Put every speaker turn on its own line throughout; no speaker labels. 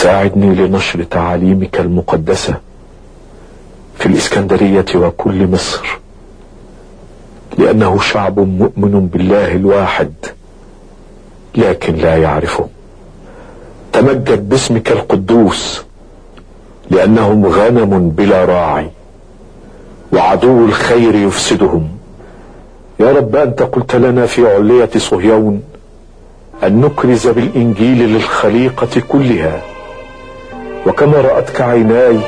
ساعدني لنشر تعاليمك المقدسة في الإسكندرية وكل مصر لأنه شعب مؤمن بالله الواحد لكن لا يعرفه. تمجد باسمك القدوس لأنهم غنم بلا راعي وعدو الخير يفسدهم. يا رب أنت قلت لنا في علية صهيون أن نكرز بالإنجيل للخليقة كلها وكما رأتك عيناي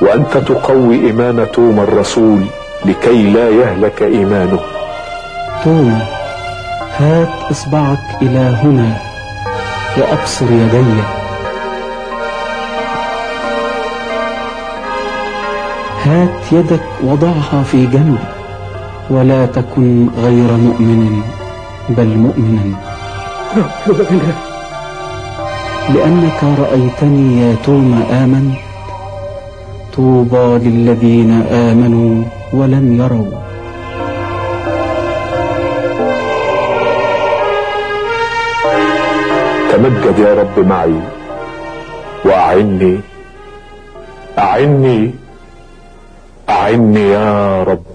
وأنت تقوي إيمان توما الرسول لكي لا يهلك إيمانه.
توما هات إصبعك إلى هنا. وأبصر يدي. هات يدك وضعها في جنب ولا تكن غير مؤمن بل مؤمنا. لأنك رأيتني يا توم آمنت طوبى للذين آمنوا ولم يروا.
تمجد يا رب معي وأعني. أعني. أعني يا رب.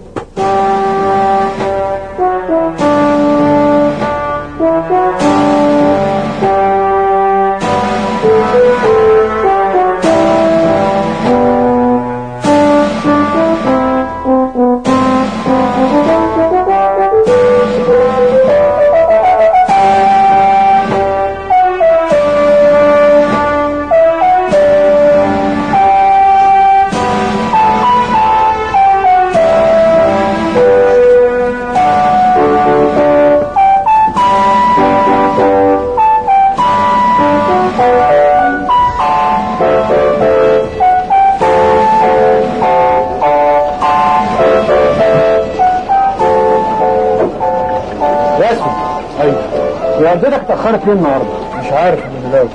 اتأخرت ليه النهارده؟
مش عارف من دلوقتي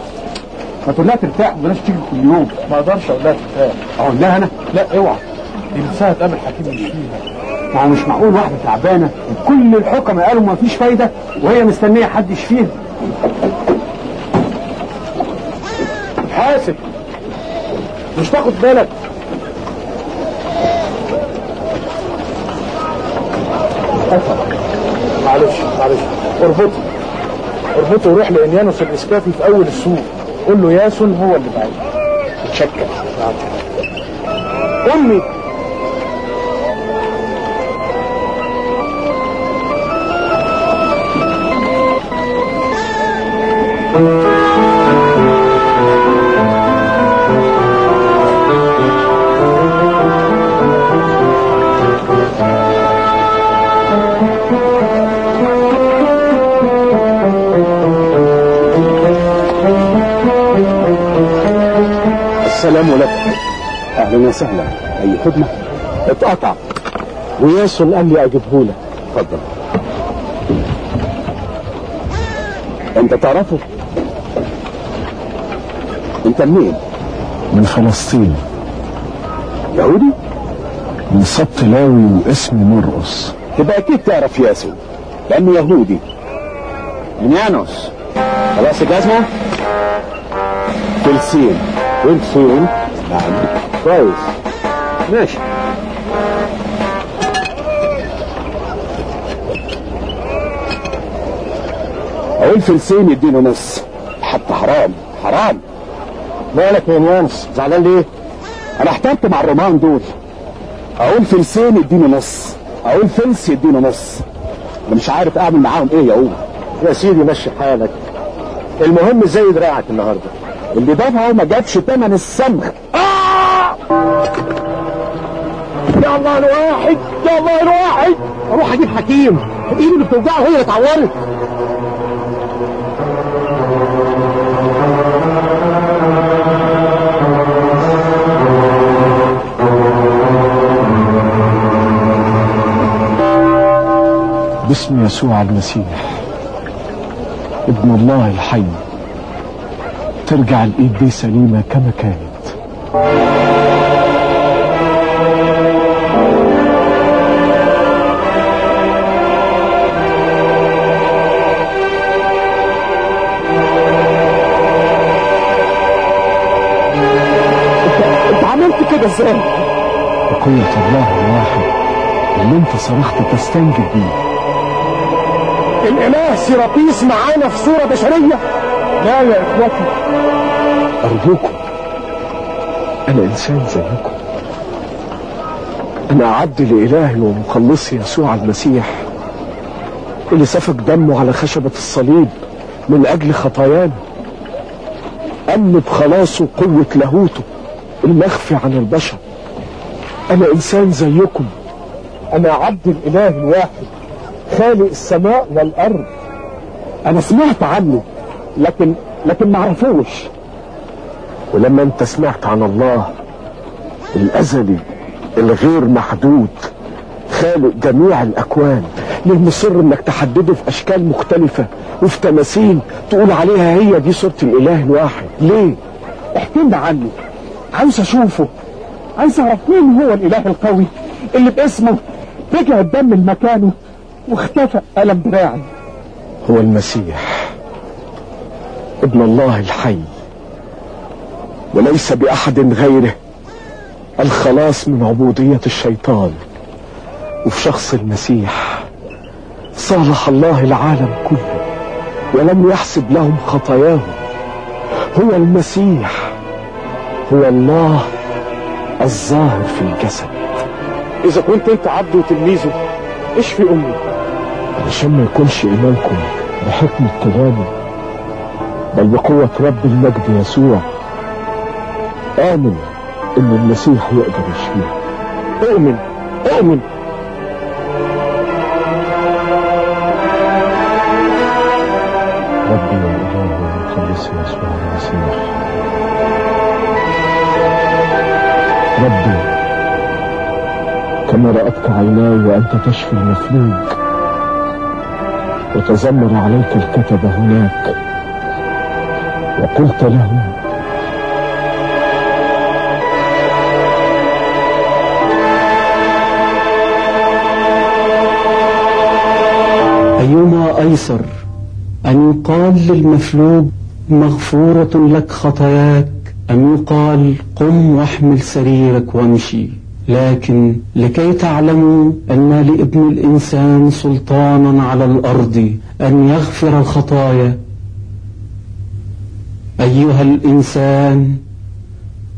ما تقول لها ترتاح بلاش تيجي كل يوم.
ما أقدرش أقول لها ترتاح.
أقول لها أنا؟
لا اوعى. دي نفسها تقابل حكيم مش فيها
ما هو مش معقول واحدة تعبانة وكل الحكماء قالوا ما فيش فايدة وهي مستنية حد يشفيها؟
حاسب. مش تاخد بالك. معلش معلش. اربطه اربطه وروح لانيانوس الاسكافي في أول السوق. قول له ياسون هو اللي بعيد اتشكر. امي
السلام لك. أهلا وسهلا. أي خدمة؟ اتقطع. وياسون قال لي اجيبه لك. اتفضل أنت تعرفه؟ أنت منين؟
من فلسطين.
يهودي؟
من سبط لاوي واسمي مرقص.
تبقى أكيد تعرف ياسون لأنه يهودي. انيانوس خلاص الجزمه فلسين وانت فين نعم كويس. ماشي. أقول فلسين يديله نص. حتى حرام. حرام. مالك يا نيانس زعلان ليه؟ أنا احترت مع الرومان دول. أقول فلسين يديني نص. أقول فلس يديني نص. أنا مش عارف أعمل معاهم إيه يا قوم
يا سيدي مشي حالك. المهم زي دراعك النهارده.
اللي دفعه ما جابش تمن السمخ. آه! يا الله الواحد يا الله الواحد. أروح أجيب حكيم. ايدي اللي بتوجعه هي اللي اتعورت.
باسم يسوع المسيح ابن الله الحي. ترجع الإيد دي سليمة كما كانت.
عملت كده إزاي؟
بقوة الله الواحد اللي انت صرخت تستنجد بيه.
الإله سيرابيس معانا في صورة بشرية.
لا يا إخوتي.
أرجوكم. أنا إنسان زيكم. أنا عبد لإلهي ومخلصي يسوع المسيح اللي سفك دمه على خشبة الصليب من أجل خطايانا. أمن بخلاصه قوة لاهوته المخفي عن البشر. أنا إنسان زيكم.
أنا عبد الإله الواحد خالق السماء والأرض. أنا سمعت عنه. لكن لكن ما عرفوش.
ولما أنت سمعت عن الله الأزلي الغير محدود خالق جميع الأكوان ليه مصر إنك تحدده في أشكال مختلفة وفي تماثيل تقول عليها هي دي صورة الإله الواحد. ليه؟
احكي لنا عنه. عاوز أشوفه. عايز أعرف مين هو الإله القوي اللي باسمه رجع الدم لمكانه واختفى ألم دراعي.
هو المسيح. ابن الله الحي. وليس بأحد غيره الخلاص من عبودية الشيطان وفي شخص المسيح. صالح الله العالم كله ولم يحسب لهم خطاياهم هو المسيح. هو الله الظاهر في الجسد.
إذا كنت أنت عبده وتلميذه اشفي امي
علشان ما يكونش إيمانكم بحكمة كلامي بل بقوة رب المجد يسوع. آمن إن المسيح يقدر يشفيه.
اؤمن اؤمن
ربي وإلهي ومخلصي يسوع المسيح. ربي كما رأتك عيناي وأنت تشفي المفلوج وتذمر عليك الكتب هناك. وقلت لهم
أيما أيسر أن يقال للمفلوج مغفورة لك خطاياك أم يقال قم واحمل سريرك وامشي. لكن لكي تعلموا أن لابن الإنسان سلطانا على الأرض أن يغفر الخطايا أيها الإنسان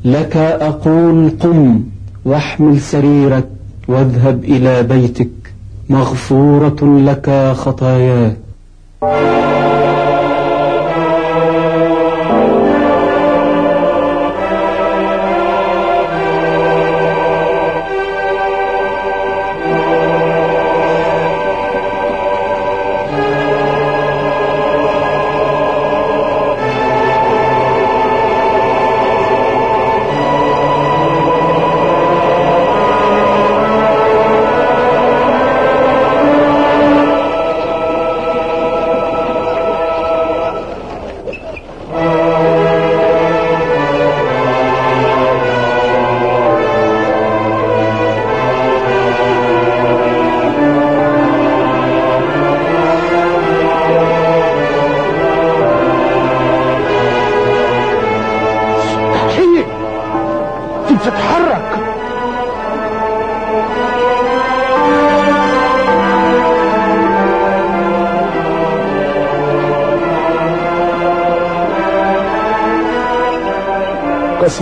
لك أقول قم واحمل سريرك واذهب إلى بيتك مغفورة لك خطاياك.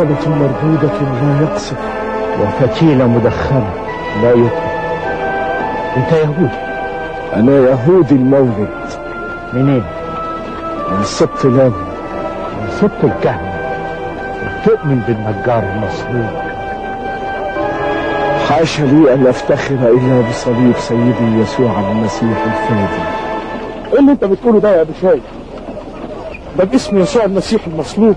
قصبة مردودة لا يقصف وفتيلة مدخنة لا يطلق
أنت يهودي.
أنا يهودي المولد.
منين؟
من سبط لاوي
من سبط الكهنة تؤمن بالنجار المصلوب
حاشا لي أن أفتخر إلا بصليب سيدي يسوع المسيح الفادي.
إيه اللي أنت بتقوله ده يا أبو شاي ده باسم يسوع المسيح المصلوب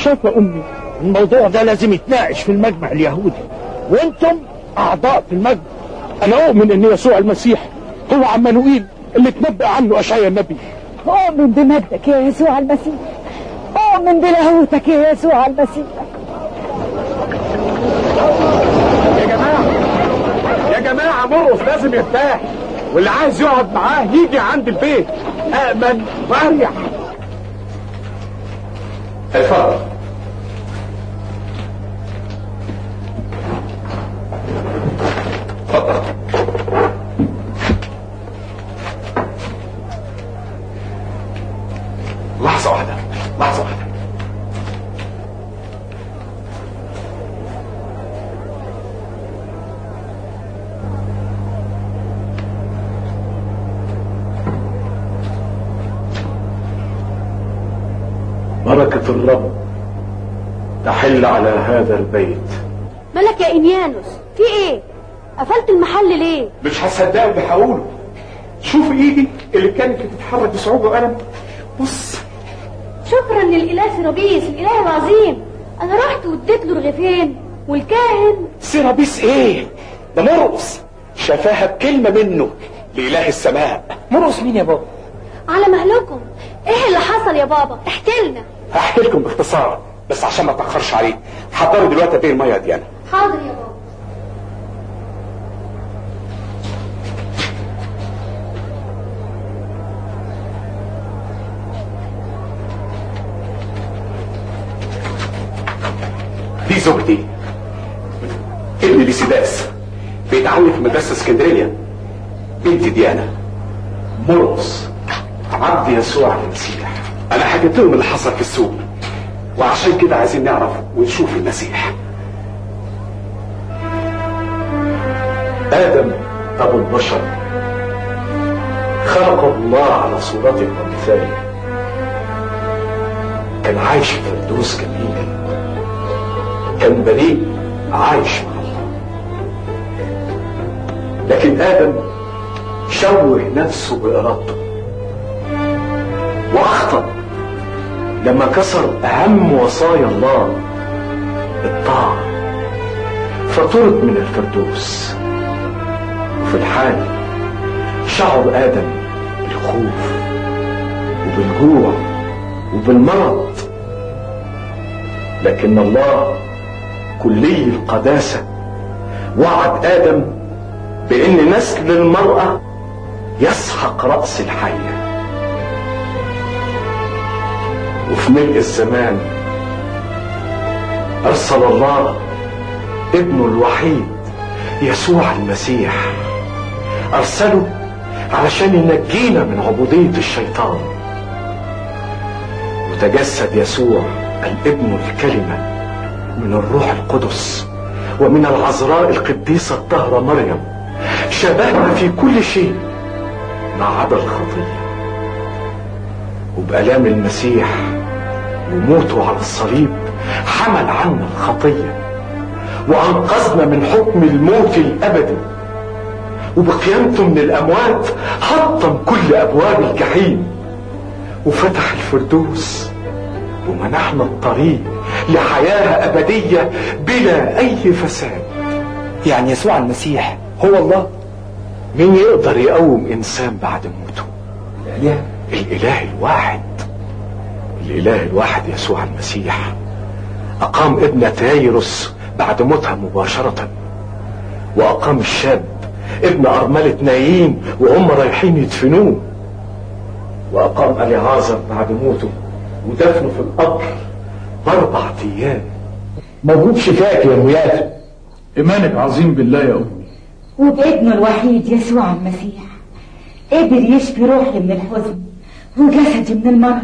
شايفة أمي. الموضوع ده لازم يتناقش في المجمع اليهودي. وأنتم أعضاء في المجمع. أنا أؤمن إن يسوع المسيح هو عمانوئيل اللي تنبأ عنه أشعيا النبي.
أؤمن بمجدك يا يسوع المسيح. أؤمن بلاهوتك يا يسوع المسيح.
يا جماعة يا جماعة مرقص لازم يرتاح. واللي عايز يقعد معاه يجي عند البيت. آمن واريح
اتفضل
الرب تحل على هذا البيت.
مالك يا إنيانوس في إيه؟ قفلت المحل ليه؟
مش اللي هقوله شوف إيدي اللي كانت بتتحرك بصعوبة وألم بص.
شكرا للإله سيرابيس الإله العظيم. أنا رحت واديت له رغيفين والكاهن.
سيرابيس إيه؟ ده مرقص. شفاها بكلمة منه لإله السماء. مرقص مين يا بابا؟
على مهلكم إيه اللي حصل يا بابا؟ احكي لنا.
هحكي لكم باختصار بس عشان ما اتاخرش عليه حضروا دلوقتي إيه الميه يا ديانا
حاضر يا بابا.
دي زوجتي. ابن ليسيداس بيتعلم في مدرسة اسكندرية. بنت ديانا مرقص. عبد يسوع المسيح. أنا حكيت لهم اللي حصل في السوق. وعشان كده عايزين نعرف ونشوف المسيح.
آدم أبو البشر خلقه الله على صورته ومثاله كان عايش في فردوس جميل. كان بريء عايش مع الله. لكن آدم شوه نفسه بإرادته. وأخطأ. لما كسر أهم وصايا الله الطاعة. فطرد من الفردوس. وفي الحال شعر آدم بالخوف وبالجوع وبالمرض. لكن الله كلي القداسة. وعد آدم بأن نسل المرأة يسحق رأس الحية. وفي ملء الزمان أرسل الله ابنه الوحيد يسوع المسيح. أرسله علشان ينجينا من عبودية الشيطان. وتجسد يسوع الابن الكلمة من الروح القدس ومن العذراء القديسة الطاهرة مريم شبهنا في كل شيء ما عدا الخطية. وبآلام المسيح وموته على الصليب حمل عنا الخطية وأنقذنا من حكم الموت الأبدي وبقيامته من الأموات حطم كل أبواب الجحيم. وفتح الفردوس ومنحنا الطريق لحياة أبدية بلا أي فساد.
يعني يسوع المسيح هو الله؟
مين يقدر يقوم إنسان بعد موته؟
الإله.
الإله الواحد. الإله الواحد يسوع المسيح. أقام ابنة يايروس بعد موتها مباشرة. وأقام الشاب ابن أرملة نايين وهم رايحين يدفنوه. وأقام أليعازر بعد موته ودفنه في القبر بأربع أيام.
مبروك شفاك يا ميات
إيمانك عظيم بالله يا أمي.
وبابنه الوحيد يسوع المسيح. قدر يشفي روحي من الحزن وجسدي من المرض.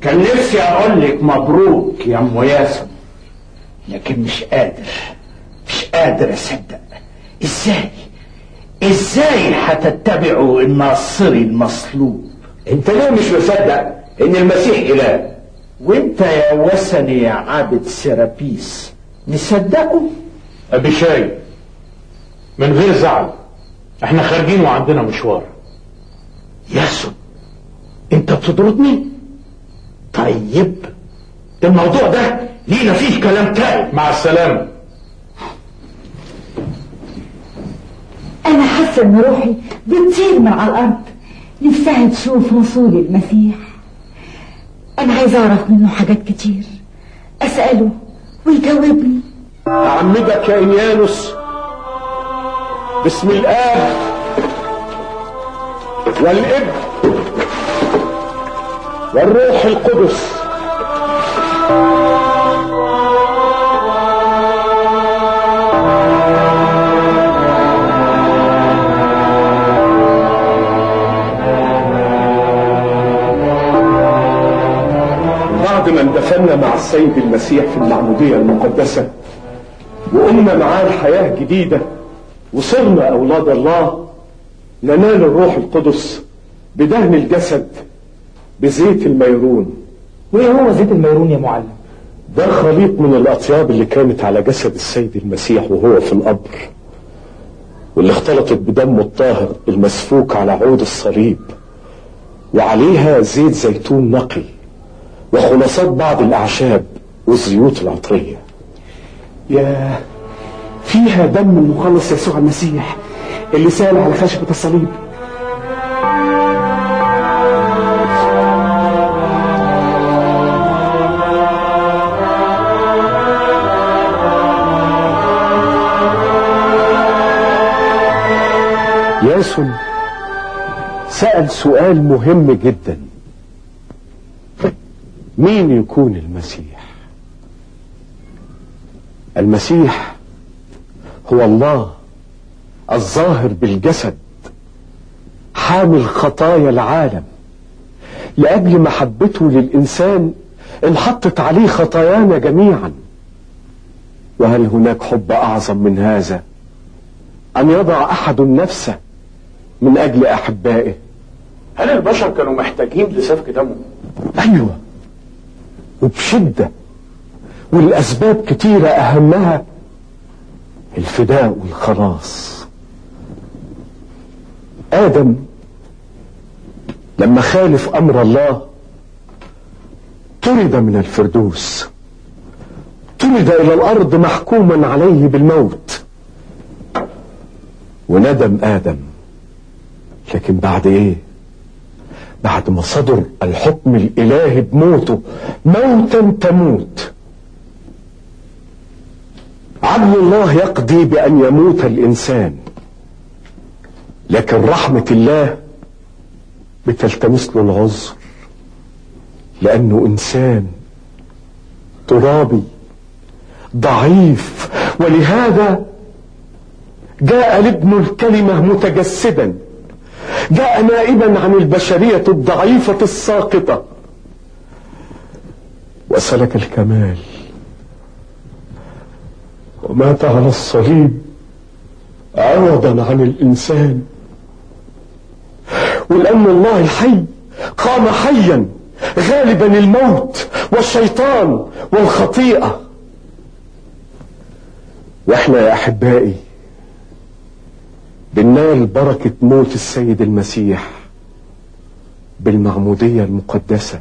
كان نفسي أقول لك مبروك يا أم ياسر لكن مش قادر مش قادر أصدق. إزاي؟ إزاي هتتبعوا الناصري المصلوب؟
أنت ليه مش مصدق إن المسيح إله؟
وأنت يا وثني يا عابد سيرابيس نصدقه
أبي شاي من غير زعل إحنا خارجين وعندنا مشوار.
ياسر أنت بتطردني؟ طيب. الموضوع ده لينا فيه كلام تاني.
مع السلامة.
أنا حاسة إن روحي بتطير من على الأرض. نفسها تشوف وصول المسيح. أنا عايزة أعرف منه حاجات كتير. أسأله ويجاوبني.
أعمدك يا إنيانوس باسم الآب والإبن. والروح القدس.
بعد ما اندفنا مع السيد المسيح في المعمودية المقدسة وقمنا معاه الحياة جديدة وصرنا أولاد الله ننال الروح القدس بدهن الجسد بزيت الميرون.
وايه هو زيت الميرون يا معلم.
ده خليط من الأطياب اللي كانت على جسد السيد المسيح وهو في القبر واللي اختلطت بدمه الطاهر المسفوك على عود الصليب وعليها زيت زيتون نقي وخلاصات بعض الأعشاب والزيوت العطرية.
يا فيها دم المخلص يسوع المسيح اللي سأل على خشبة الصليب.
ياسون سأل سؤال مهم جدا. مين يكون المسيح؟ المسيح هو الله الظاهر بالجسد حامل خطايا العالم. لأجل محبته للإنسان انحطت عليه خطايانا جميعا. وهل هناك حب أعظم من هذا؟ أن يضع أحد نفسه من أجل أحبائه.
هل البشر كانوا محتاجين لسفك دمه؟
أيوة وبشدة والأسباب كتيرة أهمها الفداء والخلاص. آدم لما خالف أمر الله طرد من الفردوس. طرد إلى الأرض محكوما عليه بالموت. وندم آدم. لكن بعد إيه؟ بعد ما صدر الحكم الإلهي بموته موتا تموت. عدل الله يقضي بأن يموت الإنسان لكن رحمة الله بتلتمس له العذر لأنه إنسان ترابي ضعيف. ولهذا جاء لابن الكلمة متجسدا. جاء نائبا عن البشرية الضعيفة الساقطة. وسلك الكمال. ومات على الصليب عوضا عن الإنسان. ولأن الله الحي قام حيا غالبا الموت والشيطان والخطيئة. وإحنا يا أحبائي بننال بركة موت السيد المسيح بالمعمودية المقدسة.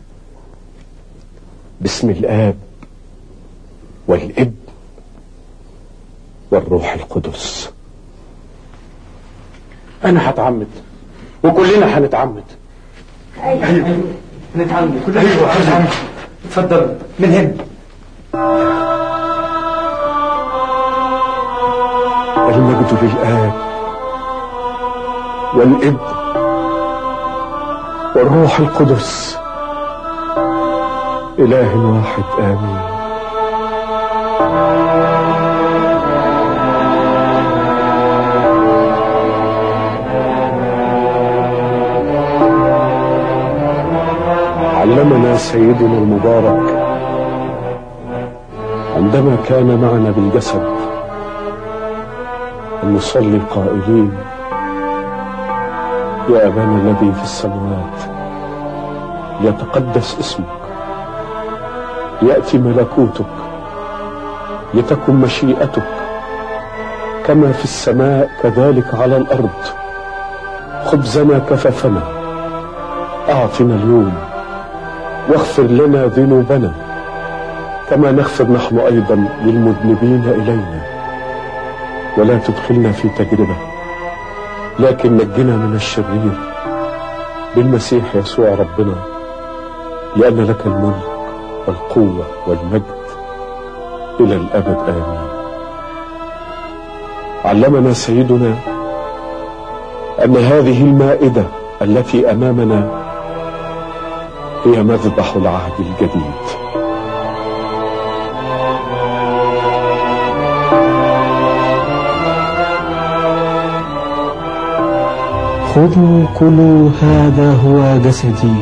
باسم الآب والابن والروح القدس.
أنا هتعمد وكلنا هنتعمد.
نتعلم كلنا أيوه. نتعلم اتفضل من هنا.
المجد للآب والابن والروح القدس. إله واحد آمين. علمنا سيدنا المبارك عندما كان معنا بالجسد أن نصلي قائلين يا أبانا الذي في السماوات ليتقدس اسمك. يأتي ملكوتك. لتكن مشيئتك. كما في السماء كذلك على الأرض. خبزنا كفافنا أعطنا اليوم. واغفر لنا ذنوبنا. كما نغفر نحن أيضا للمذنبين إلينا. ولا تدخلنا في تجربة. لكن نجنا من الشرير. بالمسيح يسوع ربنا لأن لك الملك والقوة والمجد إلى الأبد. آمين. علمنا سيدنا أن هذه المائدة التي أمامنا هي مذبح العهد الجديد.
خذوا كلوا هذا هو جسدي.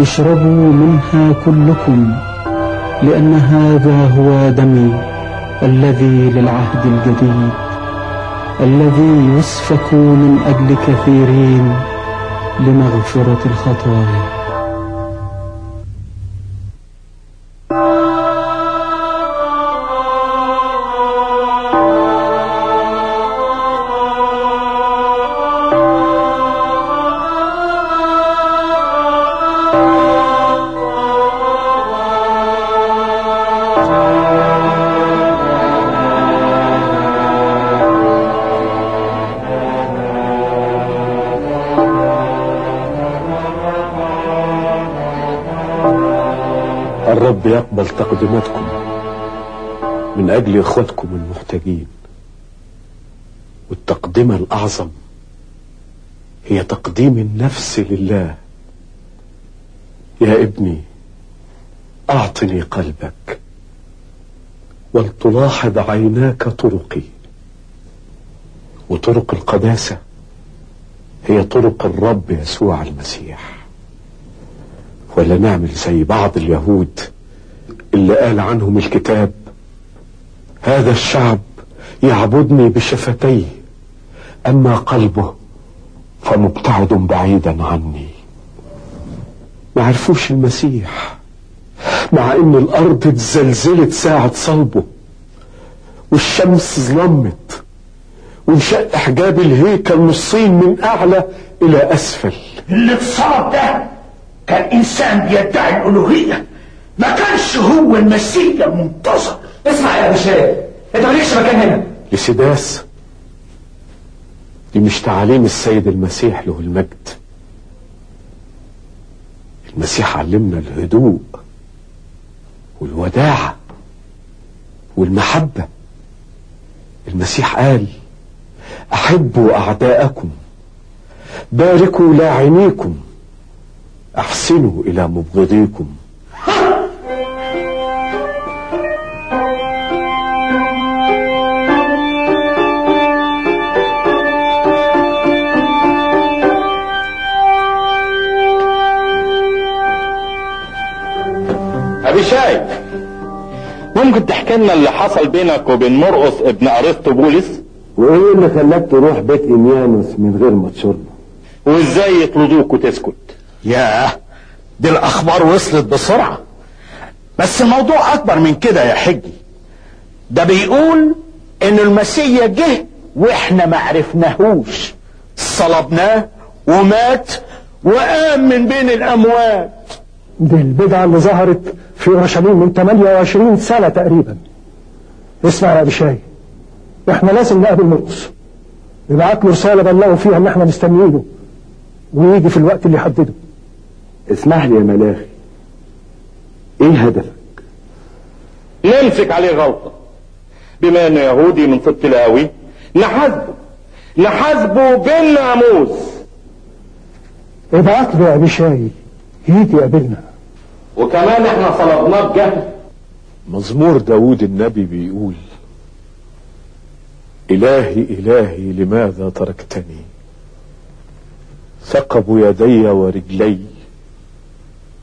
اشربوا منها كلكم لأن هذا هو دمي. الذي للعهد الجديد الذي يسفك من أجل كثيرين لمغفرة الخطايا.
تقدماتكم من أجل إخوتكم المحتاجين. والتقدمة الأعظم هي تقديم النفس لله. يا ابني أعطني قلبك ولتلاحظ عيناك طرقي. وطرق القداسة هي طرق الرب يسوع المسيح. ولا نعمل زي بعض اليهود قال عنهم الكتاب. هذا الشعب يعبدني بشفتيه أما قلبه فمبتعد بعيدا عني. ما عرفوش المسيح مع إن الأرض اتزلزلت ساعة صلبه والشمس ظلمت وانشق حجاب الهيكل نصين من أعلى إلى أسفل.
اللي اتصاب ده كان إنسان بيدعي الألوهية. ما كانش هو المسيح المنتظر
اسمع يا بشار انت مالكش مكان هنا؟
لسداس. دي مش تعاليم السيد المسيح له المجد. المسيح علمنا الهدوء والوداعة والمحبة. المسيح قال أحبوا أعداءكم باركوا لاعنيكم أحسنوا إلى مبغضيكم.
ممكن تحكي لنا اللي حصل بينك وبين مرقص ابن أرسطو بولس؟
وإيه اللي خلاك تروح بيت إنيانوس من غير ما تشرب
وإزاي يطردوك وتسكت؟
ياه دي الأخبار وصلت بسرعة. بس الموضوع أكبر من كده يا حجي. ده بيقول إن المسيح جه وإحنا ما عرفناهوش. صلبناه ومات وقام من بين الأموات.
دي البدعة اللي ظهرت في أورشليم من 28 سنة تقريبا. اسمع يا بشاي إحنا لازم نقابل مرقس نبعت له رسالة بلغوا فيها إن إحنا مستنيينه ويجي في الوقت اللي يحدده.
اسمح لي يا ملاخي. إيه هدفك؟
نمسك عليه غلطة. بما إنه يهودي من سبط لاوي نحاسبه. نحاسبه بالناموس.
ابعت له يا بشاي يجي يقابلنا.
وكمان إحنا صلبناه بجهل
مزمور داود النبي بيقول إلهي إلهي لماذا تركتني؟ ثقبوا يدي ورجلي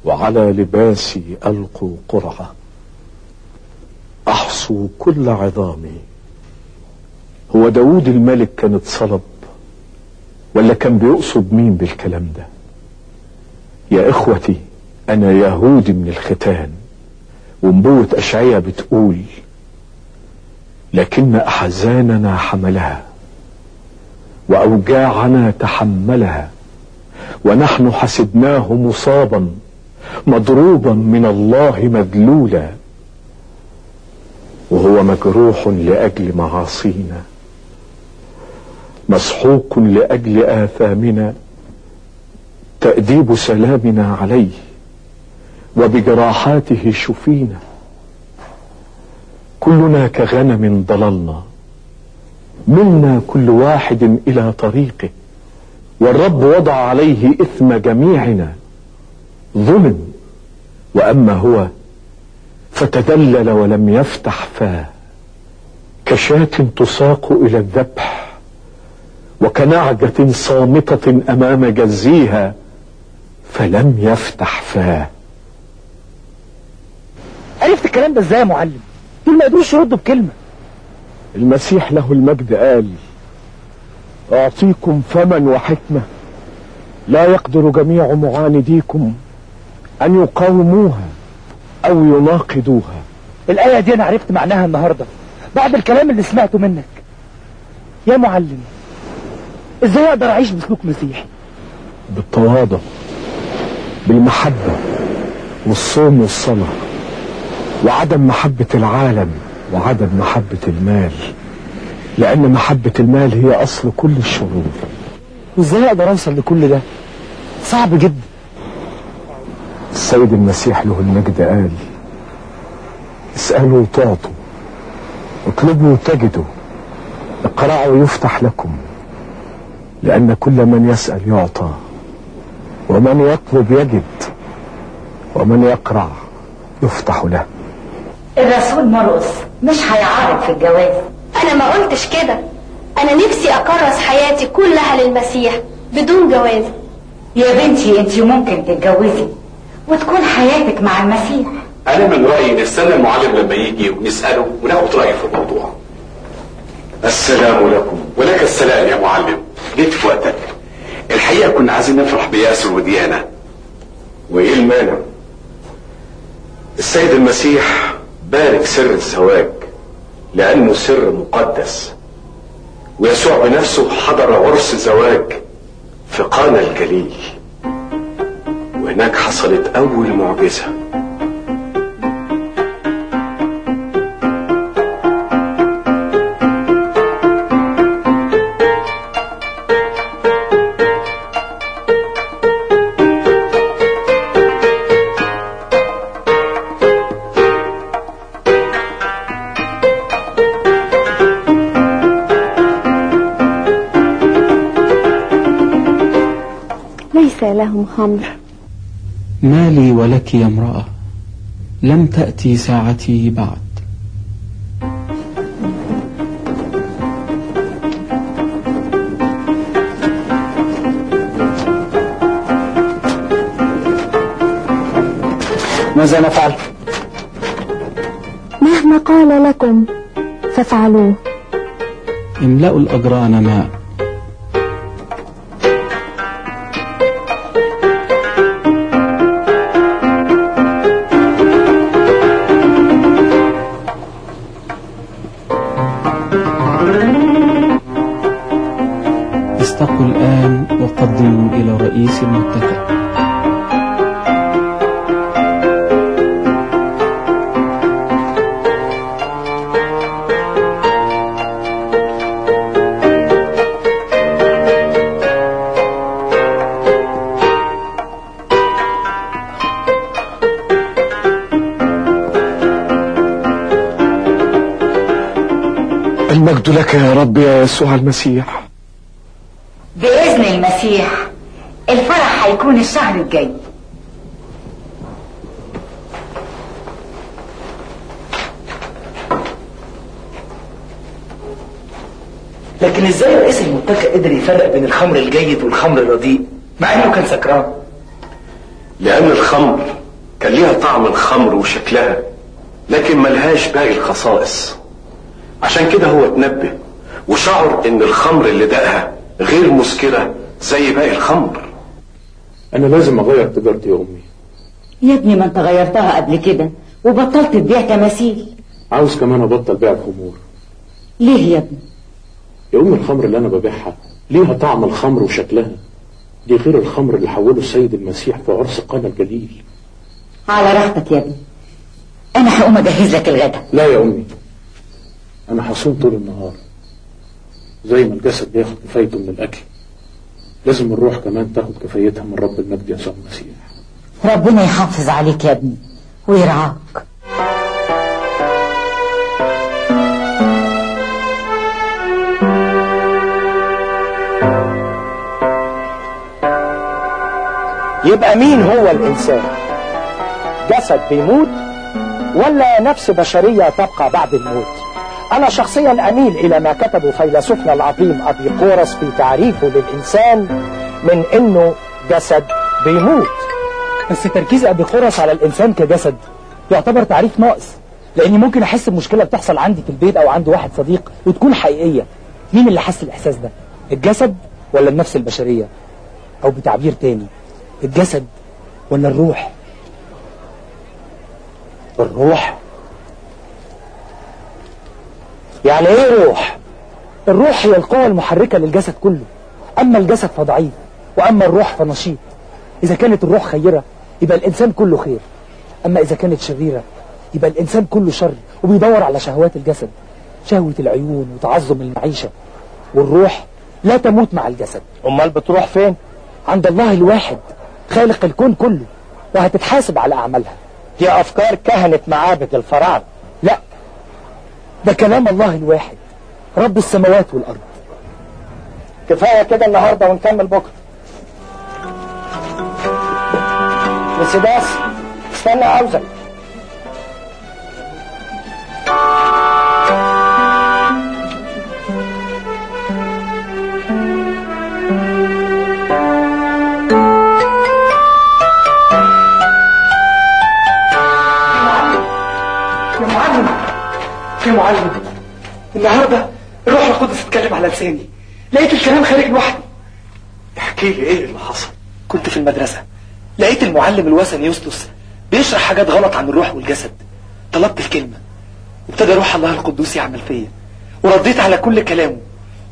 وعلى لباسي ألقوا قرعة. أحصوا كل عظامي. هو داود الملك كان اتصلب ولا كان بيقصد مين بالكلام ده؟ يا إخوتي أنا يهودي من الختان ونبوة أشعية بتقول لكن أحزاننا حملها وأوجاعنا تحملها ونحن حسبناه مصابا مضروبا من الله مذلولا وهو مجروح لأجل معاصينا مسحوق لأجل آثامنا تأديب سلامنا عليه. وبجراحاته شفينا. كلنا كغنم ضللنا. منا كل واحد إلى طريقه والرب وضع عليه إثم جميعنا. ظلم. وأما هو فتذلل ولم يفتح فاه. كشاة تساق إلى الذبح وكنعجة صامتة أمام جزيها فلم يفتح فاه.
عرفت الكلام ده إزاي يا معلم؟ دول ما قدروش يردوا بكلمة.
المسيح له المجد قال أعطيكم فما وحكمة لا يقدر جميع معانديكم أن يقاوموها أو يناقضوها.
الآية دي أنا عرفت معناها النهارده بعد الكلام اللي سمعته منك. يا معلم إزاي أقدر أعيش بسلوك مسيحي؟
بالتواضع بالمحبة والصوم والصلاة. وعدم محبة العالم وعدم محبة المال لأن محبة المال هي أصل كل الشرور
وازاي أقدر أوصل لكل ده؟ صعب جدا.
السيد المسيح له المجد قال اسألوا تعطوا اطلبوا تجدوا اقرأوا يفتح لكم لأن كل من يسأل يعطى ومن يطلب يجد ومن يقرع يفتح له.
الرسول مرقص مش هيعارض في الجواز.
أنا ما قلتش كده. أنا نفسي أكرس حياتي كلها للمسيح بدون جواز.
يا بنتي انت ممكن تتجوزي وتكون حياتك مع المسيح.
أنا من رأيي نستنى المعلم لما يجي ونسأله وناخد رأيه في الموضوع. السلام لكم. ولك السلام يا معلم. جيت في وقتك. الحقيقة كنا عايزين نفرح بياسر وديانا. وإيه المانع؟ السيد المسيح بارك سر الزواج لأنه سر مقدس. ويسوع بنفسه حضر عرس زواج في قانا الجليل. وهناك حصلت أول
معجزة. لهم خمر.
ما لي ولك يا امرأة لم تأتي ساعتي بعد.
ماذا نفعل؟
مهما قال لكم فافعلوه.
املأوا الأجران ماء. استقوا الآن وقدموا إلى رئيس المتكئ
المجد لك يا رب يا يسوع المسيح
بإذن المسيح الفرح هيكون الشهر الجاي.
لكن إزاي رئيس المتكئ قدر يفرق بين الخمر الجيد والخمر الرديء؟ مع إنه كان سكران.
لأن الخمر كان ليها طعم الخمر وشكلها لكن ملهاش باقي الخصائص. عشان كده هو اتنبه وشعر إن الخمر اللي دقها غير مسكرة زي باقي الخمر.
أنا لازم أغير تجارتي يا أمي.
يا ابني ما أنت غيرتها قبل كده وبطلت تبيع تماثيل.
عاوز كمان أبطل بيع الخمور.
ليه يا ابني؟
يا ام الخمر اللي أنا ببيعها ليها طعم الخمر وشكلها. دي غير الخمر اللي حوله السيد المسيح في عرس قانا الجليل.
على راحتك يا ابني. أنا هقوم أجهز لك الغدا.
لا يا أمي أنا هصوم طول النهار زي ما الجسد بياخد كفايته من الأكل. لازم الروح كمان تاخد كفايتها من رب المجد يسوع المسيح.
ربنا يحافظ عليك يا ابني ويرعاك.
يبقى مين هو الإنسان؟ جسد بيموت ولا نفس بشرية تبقى بعد الموت؟ أنا شخصيا أميل إلى ما كتبه فيلسوفنا العظيم أبي قورس في تعريفه للإنسان من إنه جسد بيموت. بس تركيز أبي قرص على الإنسان كجسد يعتبر تعريف ناقص لأني ممكن أحس بمشكلة بتحصل عندي في البيت أو عند واحد صديق وتكون حقيقية. مين اللي حس الإحساس ده؟ الجسد ولا النفس البشرية؟ أو بتعبير تاني الجسد ولا الروح؟ الروح. يعني إيه روح؟ الروح هي القوة المحركة للجسد كله. أما الجسد فضعيف وأما الروح فنشيط. إذا كانت الروح خيرة يبقى الإنسان كله خير. أما إذا كانت شريرة يبقى الإنسان كله شر وبيدور على شهوات الجسد. شهوة العيون وتعظم المعيشة. والروح لا تموت مع الجسد. أمال بتروح فين؟ عند الله الواحد خالق الكون كله وهتتحاسب على أعمالها. دي أفكار كهنة معابد الفراعنة. لا ده كلام الله الواحد. رب السماوات والأرض. كفاية كده النهاردة ونكمل بكرة. مسيداس استنى عاوزك.
لساني لقيت الكلام خارج لوحدي
احكي لي إيه اللي حصل؟
كنت في المدرسة. لقيت المعلم الوثني يوستوس بيشرح حاجات غلط عن الروح والجسد. طلبت الكلمة. وابتدى روح الله القدوس يعمل فيا. ورديت على كل كلامه.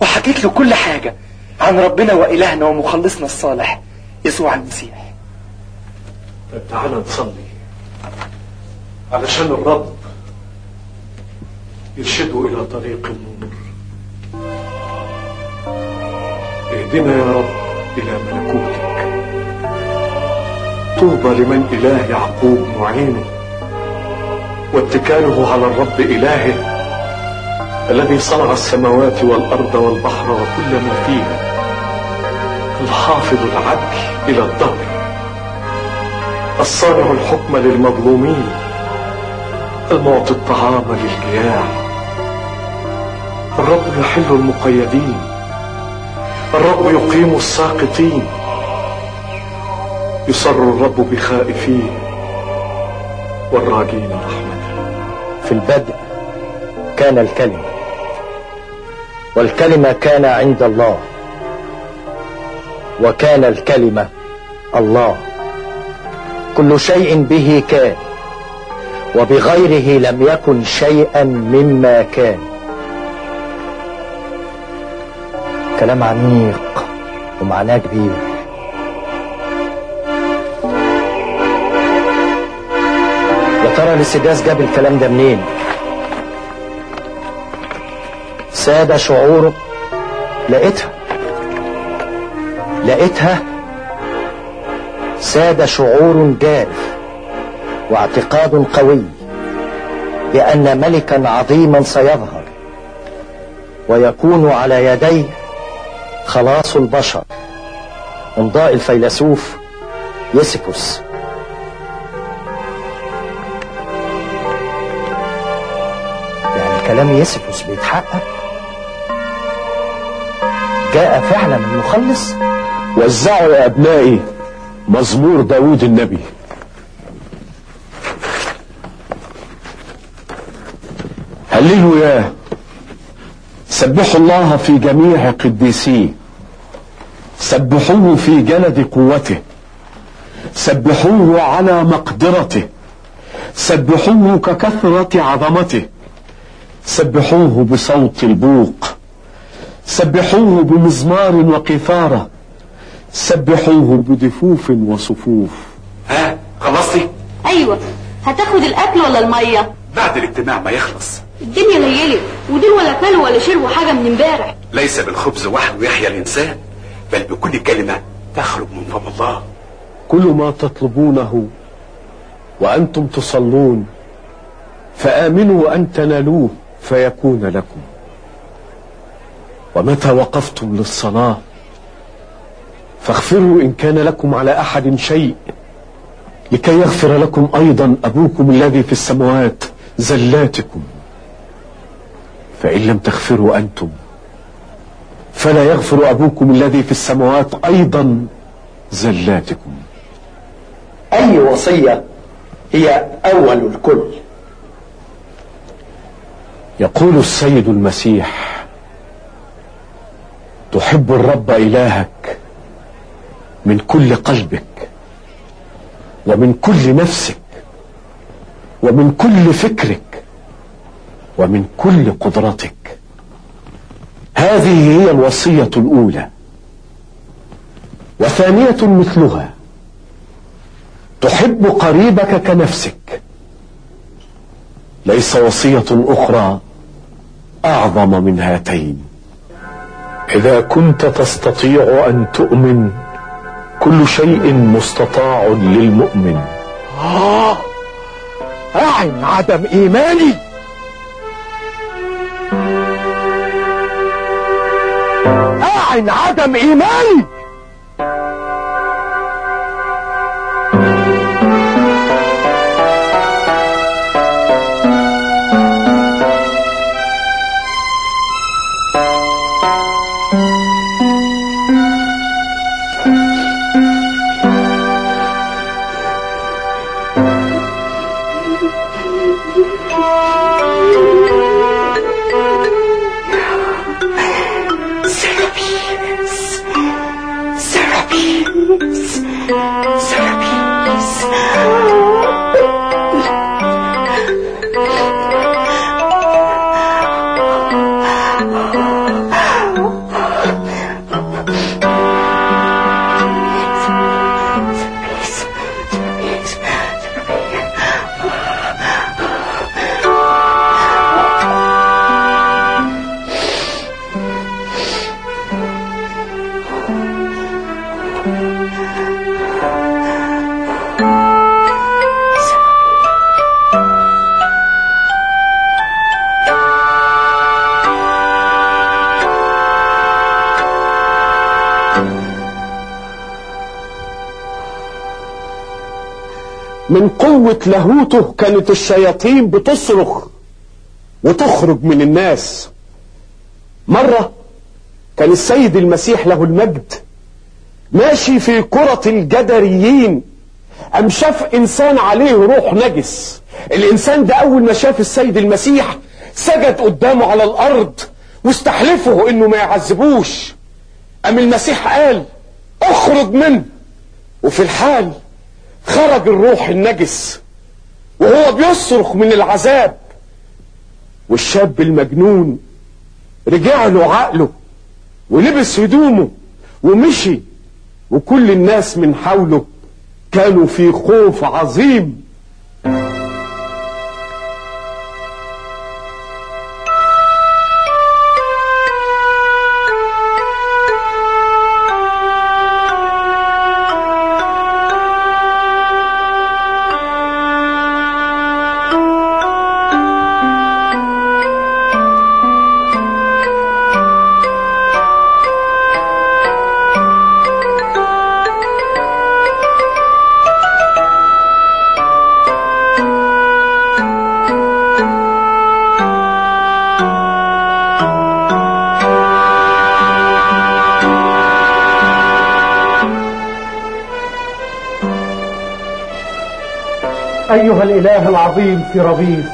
وحكيت له كل حاجة عن ربنا وإلهنا ومخلصنا الصالح يسوع المسيح.
طيب تعالى نصلي. علشان الرب يرشده إلى طريق النور. اهدنا يا رب إلى ملكوتك. طوبى لمن إله يعقوب معينه واتكاله على الرب إلهه الذي صنع السماوات والأرض والبحر وكل ما فيها الحافظ العدل إلى الدهر الصانع الحكم للمظلومين المعطي الطعام للجياع الرب يحل المقيدين. الرب يقيم الساقطين. يسر الرب بخائفين والراجين رحمته
في البدء كان الكلمة والكلمة كان عند الله وكان الكلمة الله. كل شيء به كان وبغيره لم يكن شيئا مما كان. كلام عميق ومعناه كبير. يا ترى لسداس جاب الكلام ده منين؟ ساد شعوره. لقيتها. لقيتها. ساد شعور جارف واعتقاد قوي بأن ملكا عظيما سيظهر ويكون على يديه خلاص البشر. امضاء الفيلسوف يسيكوس. يعني كلام يسيكوس بيتحقق؟ جاء فعلا المخلص؟
وزعوا يا أبنائي مزمور داود النبي. هللويا. سبحوا الله في جميع قديسيه سبحوه في جلد قوته. سبحوه على مقدرته. سبحوه ككثرة عظمته. سبحوه بصوت البوق. سبحوه بمزمار وقيثارة سبحوه بدفوف وصفوف.
ها خلصتي؟
أيوه. هتاخد الأكل ولا المية؟
بعد الاجتماع ما يخلص.
الدنيا ليلت ودول ولا كلوا ولا شربوا حاجة من امبارح.
ليس بالخبز وحده يحيا الإنسان بل بكل كلمة تخرج من فم الله.
كل ما تطلبونه وأنتم تصلون فآمنوا أن تنالوه فيكون لكم. ومتى وقفتم للصلاة؟ فاغفروا إن كان لكم على أحد شيء لكي يغفر لكم أيضا أبوكم الذي في السماوات زلاتكم. فإن لم تغفروا أنتم فلا يغفر أبوكم الذي في السماوات أيضا زلاتكم.
أي وصية هي أول الكل.
يقول السيد المسيح تحب الرب إلهك من كل قلبك ومن كل نفسك ومن كل فكرك. ومن كل قدرتك. هذه هي الوصية الأولى. وثانية مثلها. تحب قريبك كنفسك. ليس وصية أخرى أعظم من هاتين. إذا كنت تستطيع أن تؤمن كل شيء مستطاع للمؤمن.
آه! أعن عدم إيماني! أعن عدم إيماني.
قوة لاهوته كانت الشياطين بتصرخ وتخرج من الناس. مرة كان السيد المسيح له المجد ماشي في كرة الجدريين أم شاف إنسان عليه روح نجس. الإنسان ده أول ما شاف السيد المسيح سجد قدامه على الأرض واستحلفه إنه ما يعذبوش. أم المسيح قال أخرج منه. وفي الحال خرج الروح النجس وهو بيصرخ من العذاب. والشاب المجنون رجع له عقله ولبس هدومه ومشي. وكل الناس من حوله كانوا في خوف عظيم.
الإله العظيم في ربيس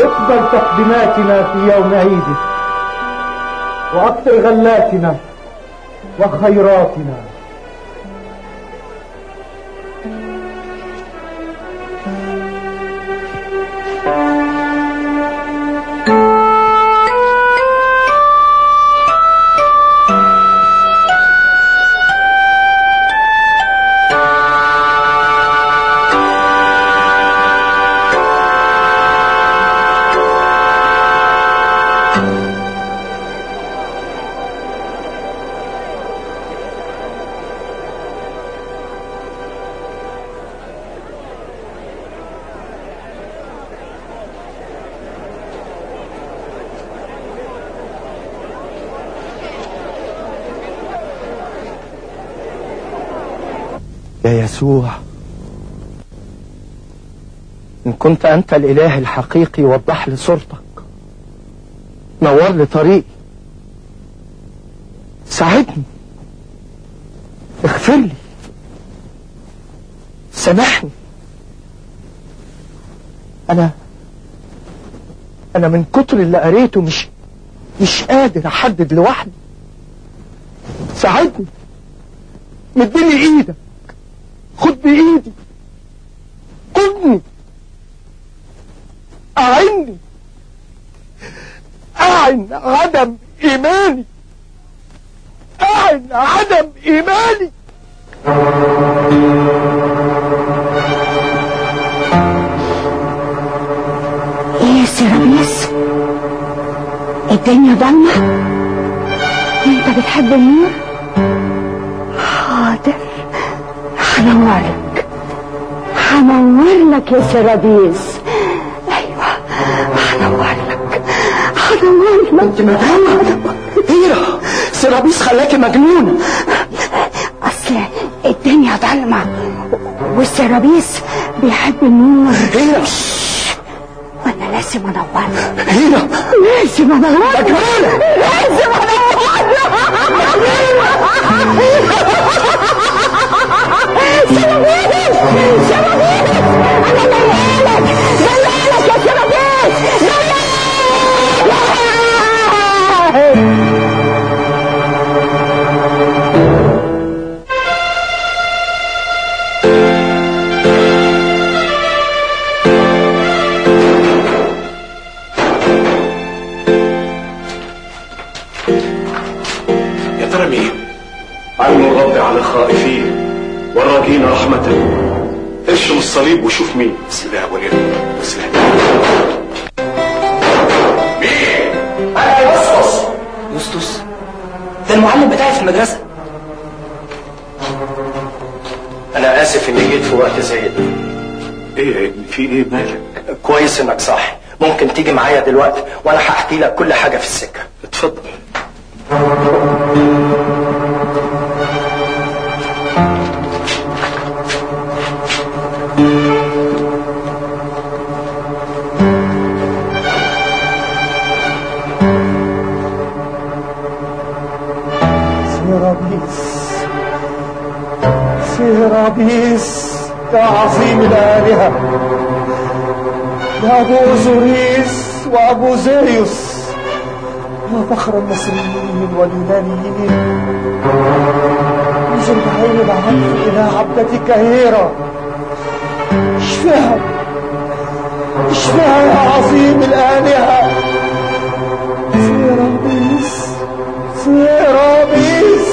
اقبل تقدماتنا في يوم عيدك وأكثر غلاتنا وخيراتنا.
يسوع إن كنت أنت الإله الحقيقي وضح لي صورتك نور لي طريقي ساعدني. اغفر لي. سامحني. أنا أنا من كتر اللي قريته مش مش قادر أحدد لوحدي. ساعدني. مديني
إيدك. يا سيرابيس الدنيا ضلمة. انت بتحب النور؟ حاضر. هنور لك هنور لك يا سيرابيس أيوه هنور لك هنور لك
أنت مجنونة. هيرا سيرابيس خلاكي مجنونة
أصل الدنيا ضلمة والسيرابيس بيحب النور.
هيرا
وأنا لازم انور له
هيرا
لازم انور له
مجنونة
لازم انور
يا وشوف مين. والابن بسم الله مين؟
أنا يوسطس يوسطس ده المعلم بتاعي في المدرسة.
أنا آسف إني جيت في وقت زي ده.
إيه يا ابني؟ في إيه مالك؟
كويس إنك صاحي. ممكن تيجي معايا دلوقتي وأنا هحكي لك كل حاجة في السكة.
اتفضل.
عظيم الآلهة يا أبو أوزوريس وأبو زيوس يا فخر المصريين واليونانيين انظر بعين العطف إلى عبدتك هيرا. اشفها. اشفها يا عظيم الآلهة. سيرابيس سيرابيس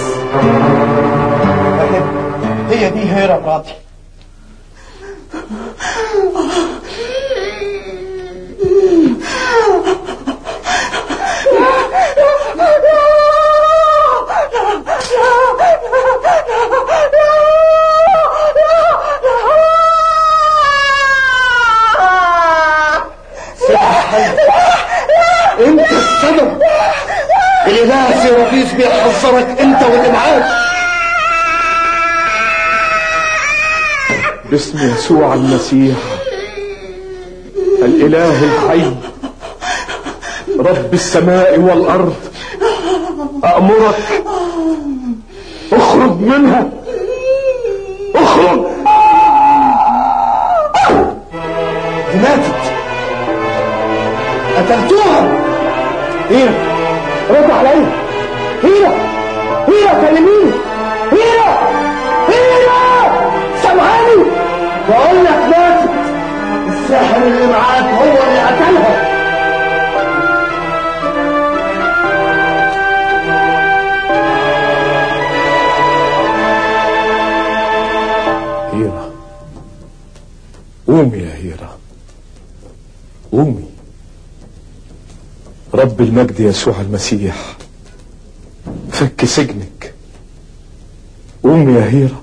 هي دي هيرا مراتي انت السبب الاله سيرابيس بيحذرك انت واللي معاك
باسم يسوع المسيح الإله الحي رب السماء والأرض. أأمرك أخرج منها أخرج.
دي ماتت قتلتوها. هيرا رد عليا.
المجد يسوع المسيح. فك سجنك. قومي يا هيرا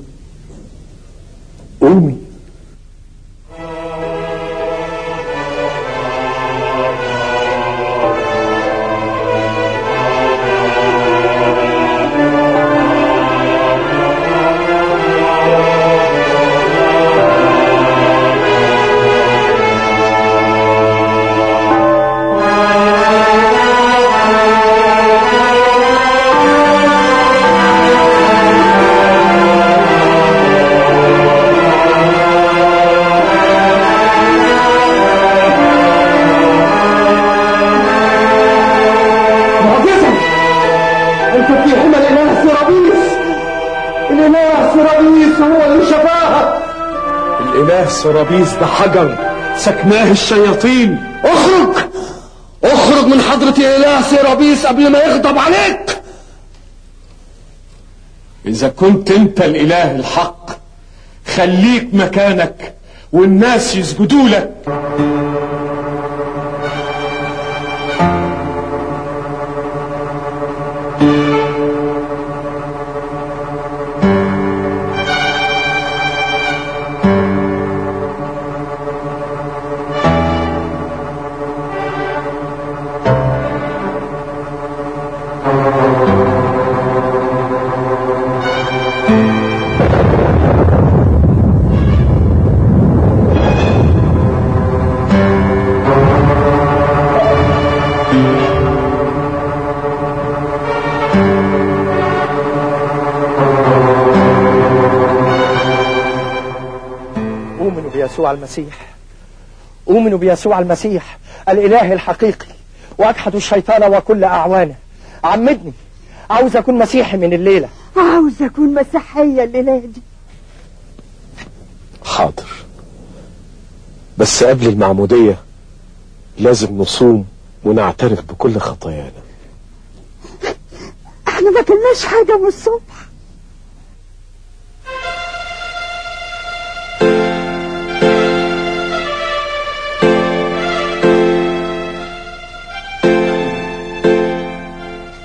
ده حجر. سكناه الشياطين.
اخرج! اخرج من حضرة الاله سيرابيس قبل ما يغضب عليك!
إذا كنت أنت الإله الحق خليك مكانك والناس يسجدوا لك.
بيسوع المسيح. أؤمن بيسوع المسيح الإله الحقيقي وأجحد الشيطان وكل أعوانه. عمدني عاوز أكون مسيحي من الليلة.
عاوز أكون مسيحية الليلة دي.
حاضر. بس قبل المعمودية لازم نصوم ونعترف بكل خطايانا.
إحنا ما كلناش حاجة من الصبح.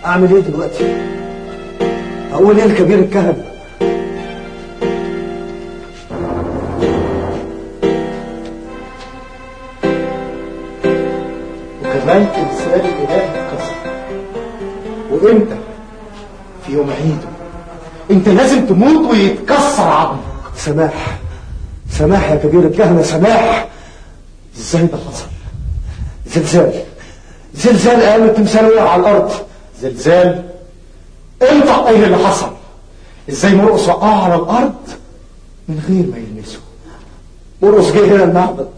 أعمل إيه دلوقتي؟ أقول إيه لكبير الكهنه
وكمان تمثال الاله اتكسر وانت في يوم عيده أنت لازم تموت ويتكسر عظمك.
سماح. سماح يا كبير الكهنه سماح.
إزاي ده حصل
زلزال. زلزال قام التمثال وقع على الأرض.
زلزال. انت إيه اللي حصل؟ إزاي مرقص وقعه على الأرض من غير ما يلمسه.
مرقص جه هنا المعبد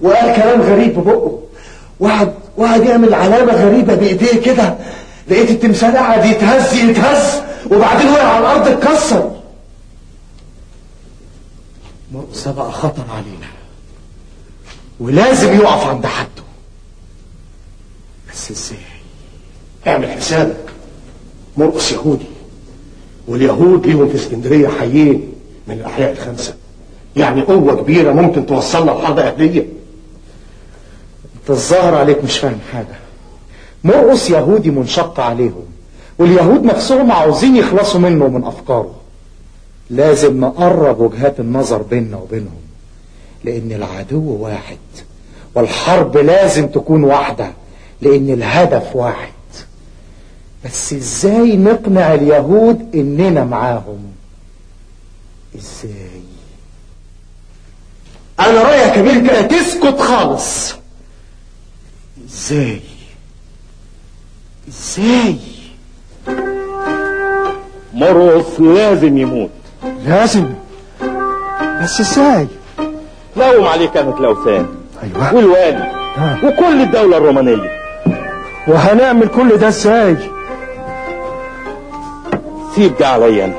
وقال كلام غريب ببقه واحد واحد يعمل علامة غريبة بإيديه كده. لقيت التمثال قاعد يتهز يتهز وبعدين وقع على الأرض اتكسر.
مرقص بقى خطر علينا. ولازم يقف عند حده. بس إزاي؟ اعمل حسابك. مرقص يهودي. واليهود ليهم في اسكندرية حيين من الأحياء الخمسة. يعني قوة كبيرة ممكن توصلنا لحرب أهلية.
انت الظاهر عليك مش فاهم حاجة. مرقص يهودي منشق عليهم. واليهود نفسهم عاوزين يخلصوا منه ومن أفكاره. لازم نقرب وجهات النظر بيننا وبينهم. لأن العدو واحد والحرب لازم تكون واحدة لأن الهدف واحد. بس إزاي نقنع اليهود إننا معاهم؟ إزاي؟
أنا رايي كبير كده تسكت خالص. إزاي؟ إزاي؟
مرقص لازم يموت.
لازم. بس إزاي؟
لوم عليه كانت لوثان.
أيوه.
والوالي. وكل الدولة الرومانية.
وهنعمل كل ده إزاي؟
سيب ده عليا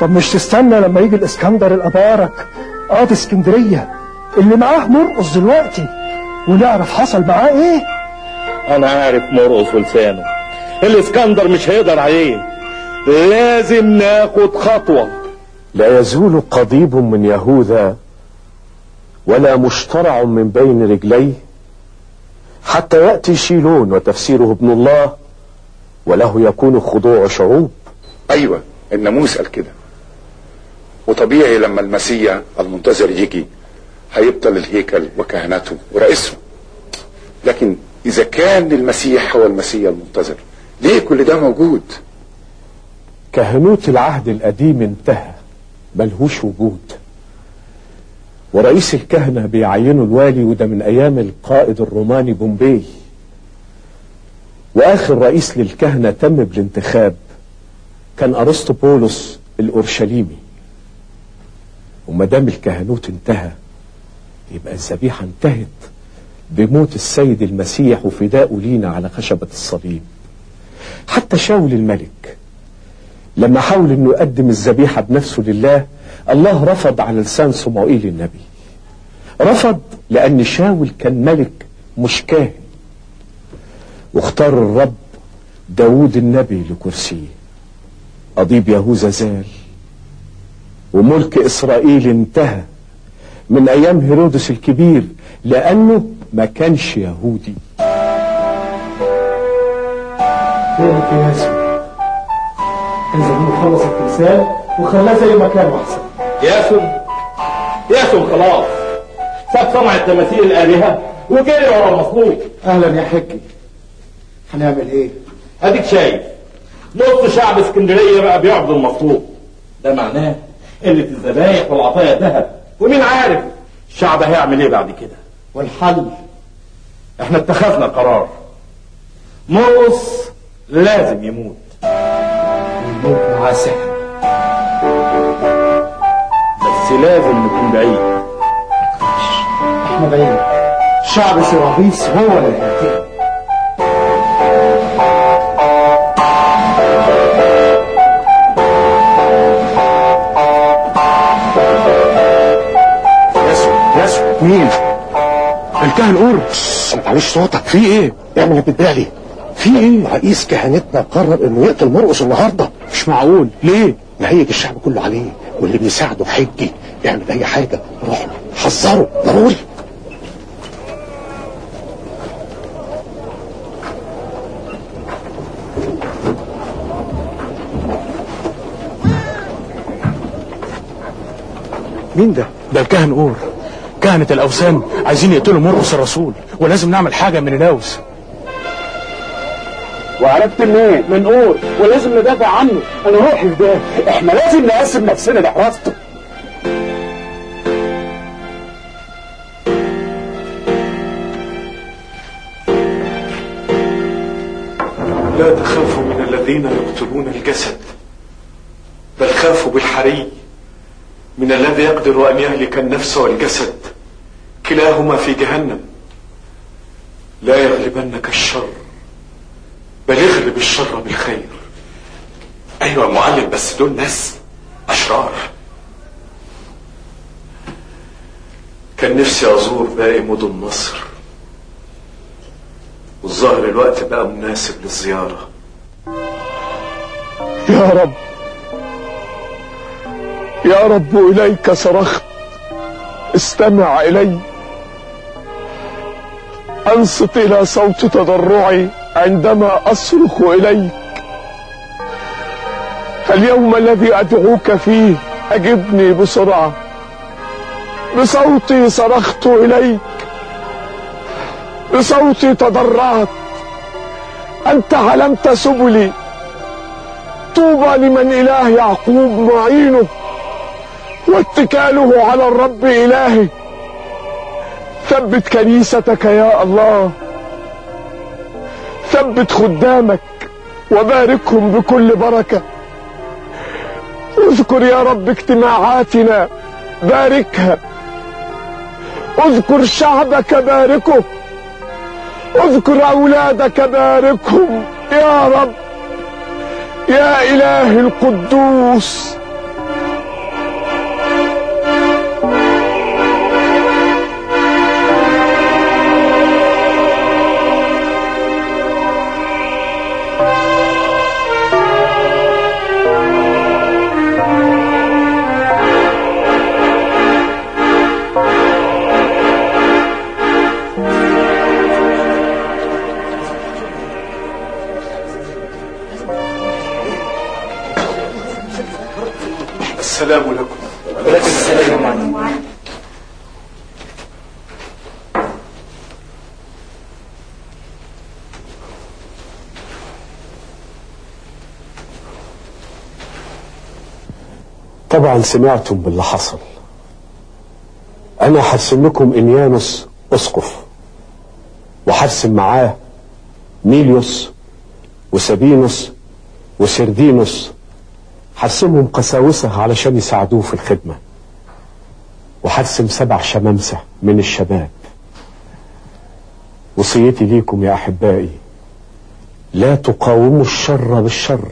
طب مش تستنى لما يجي الإسكندر الأبارك قاضي اسكندرية اللي معاه مرقص دلوقتي ونعرف حصل معاه إيه؟
أنا عارف مرقص ولسانه. الإسكندر مش هيقدر عليه. لازم ناخد خطوة.
لا يزول قضيب من يهوذا ولا مشترع من بين رجليه حتى يأتي شيلون وتفسيره ابن الله وله يكون خضوع شعوب.
أيوه الناموس قال كده. وطبيعي لما المسيح المنتظر يجي هيبطل الهيكل وكهنته ورئيسهم لكن إذا كان المسيح هو المسيح المنتظر ليه كل ده موجود؟
كهنوت العهد القديم انتهى ملهوش وجود. ورئيس الكهنة بيعينوا الوالي وده من أيام القائد الروماني بومبي. وآخر رئيس للكهنة تم بالانتخاب كان أرسطو بولس الأورشليمي. وما دام الكهنوت انتهى يبقى الذبيحة انتهت بموت السيد المسيح وفدائه لينا على خشبة الصليب. حتى شاول الملك لما حاول إنه يقدم الذبيحة بنفسه لله الله رفض على لسان صموئيل النبي. رفض لأن شاول كان ملك مش كاهن. واختار الرب داود النبي لكرسيه. أضيب يهوذا زال وملك إسرائيل انتهى من أيام هيرودس الكبير لأنه ما كانش يهودي.
يا انزل منه خلص التمثال وخلاه زي ما كان أحسن.
ياسم ياسم خلاص. ساب صنع التماثيل الآلهة وجري ورا المصلوب
أهلا يا حجي. هنعمل إيه؟
اديك شايف نص شعب اسكندرية بقى بيعبد المصلوب ده معناه قلة الذبايح والعطايا ذهب. ومين عارف الشعب هيعمل إيه بعد كده؟
والحل.
إحنا اتخذنا قرار. مرقص لازم يموت.
الموت معاه سحر
بس لازم نكون بعيد.
إحنا بعيد. شعب سيرابيس هو اللي هينتهي
مين؟ الكهن قول
معلش صوتك
في إيه؟
اعمل بالبالي في إيه؟ رئيس كهنتنا قرر إنه يقتل مرقص النهارده.
مش معقول. ليه؟
نهيج الشعب كله عليه واللي بيساعده حجي اعمل أي حاجة. روح حذره ضروري.
مين ده؟
ده الكاهن اور كهنة الأوثان عايزين يقتلوا مرقس الرسول ولازم نعمل حاجة من الناوس
وعرفت منين؟ من اور ولازم ندافع عنه. أنا روحي في ده. إحنا لازم نقسم نفسنا لحراسته.
لا تخافوا من الذين يقتلون الجسد بل خافوا بالحري. من الذي يقدر أن يهلك النفس والجسد. كلاهما في جهنم. لا يغلبنك الشر بل اغلب الشر بالخير. أيوة يا معلم بس دول ناس أشرار. كان نفسي أزور باقي مدن مصر. والظاهر الوقت بقى مناسب للزيارة.
يا رب يا رب إليك صرخت. استمع إلي. أنصت إلى صوت تضرعي عندما أصرخ إليك. اليوم الذي أدعوك فيه أجبني بسرعة. بصوتي صرخت إليك. بصوتي تضرعت. أنت علمت سبلي. طوبى لمن إله يعقوب معينه. واتكاله على الرب إلهه ثبت كنيستك يا الله. ثبت خدامك وباركهم بكل بركة. اذكر يا رب اجتماعاتنا باركها. اذكر شعبك باركه. اذكر أولادك باركهم يا رب. يا إله القدوس. طبعا سمعتم باللي حصل. أنا هرسم لكم إنيانوس أسقف وهرسم معاه ميليوس وسابينوس وسردينوس. هرسمهم قساوسة علشان يساعدوه في الخدمة. وهرسم سبع شمامسة من الشباب. وصيتي ليكم يا أحبائي لا تقاوموا الشر بالشر.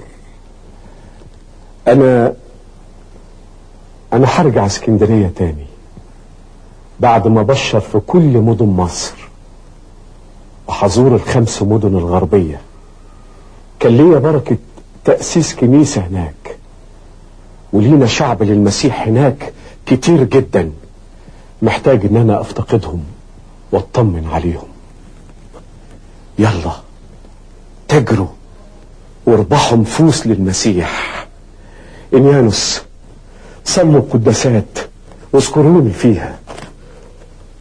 أنا أنا هرجع اسكندرية تاني بعد ما بشر في كل مدن مصر. وحزور الخمس مدن الغربية. كان ليا بركة تأسيس كنيسة هناك. ولينا شعب للمسيح هناك كتير جدا. محتاج إن أنا أفتقدهم وأطمن عليهم. يلا تجروا واربحوا نفوس للمسيح. إنيانوس. صلوا القداسات. واذكروني فيها.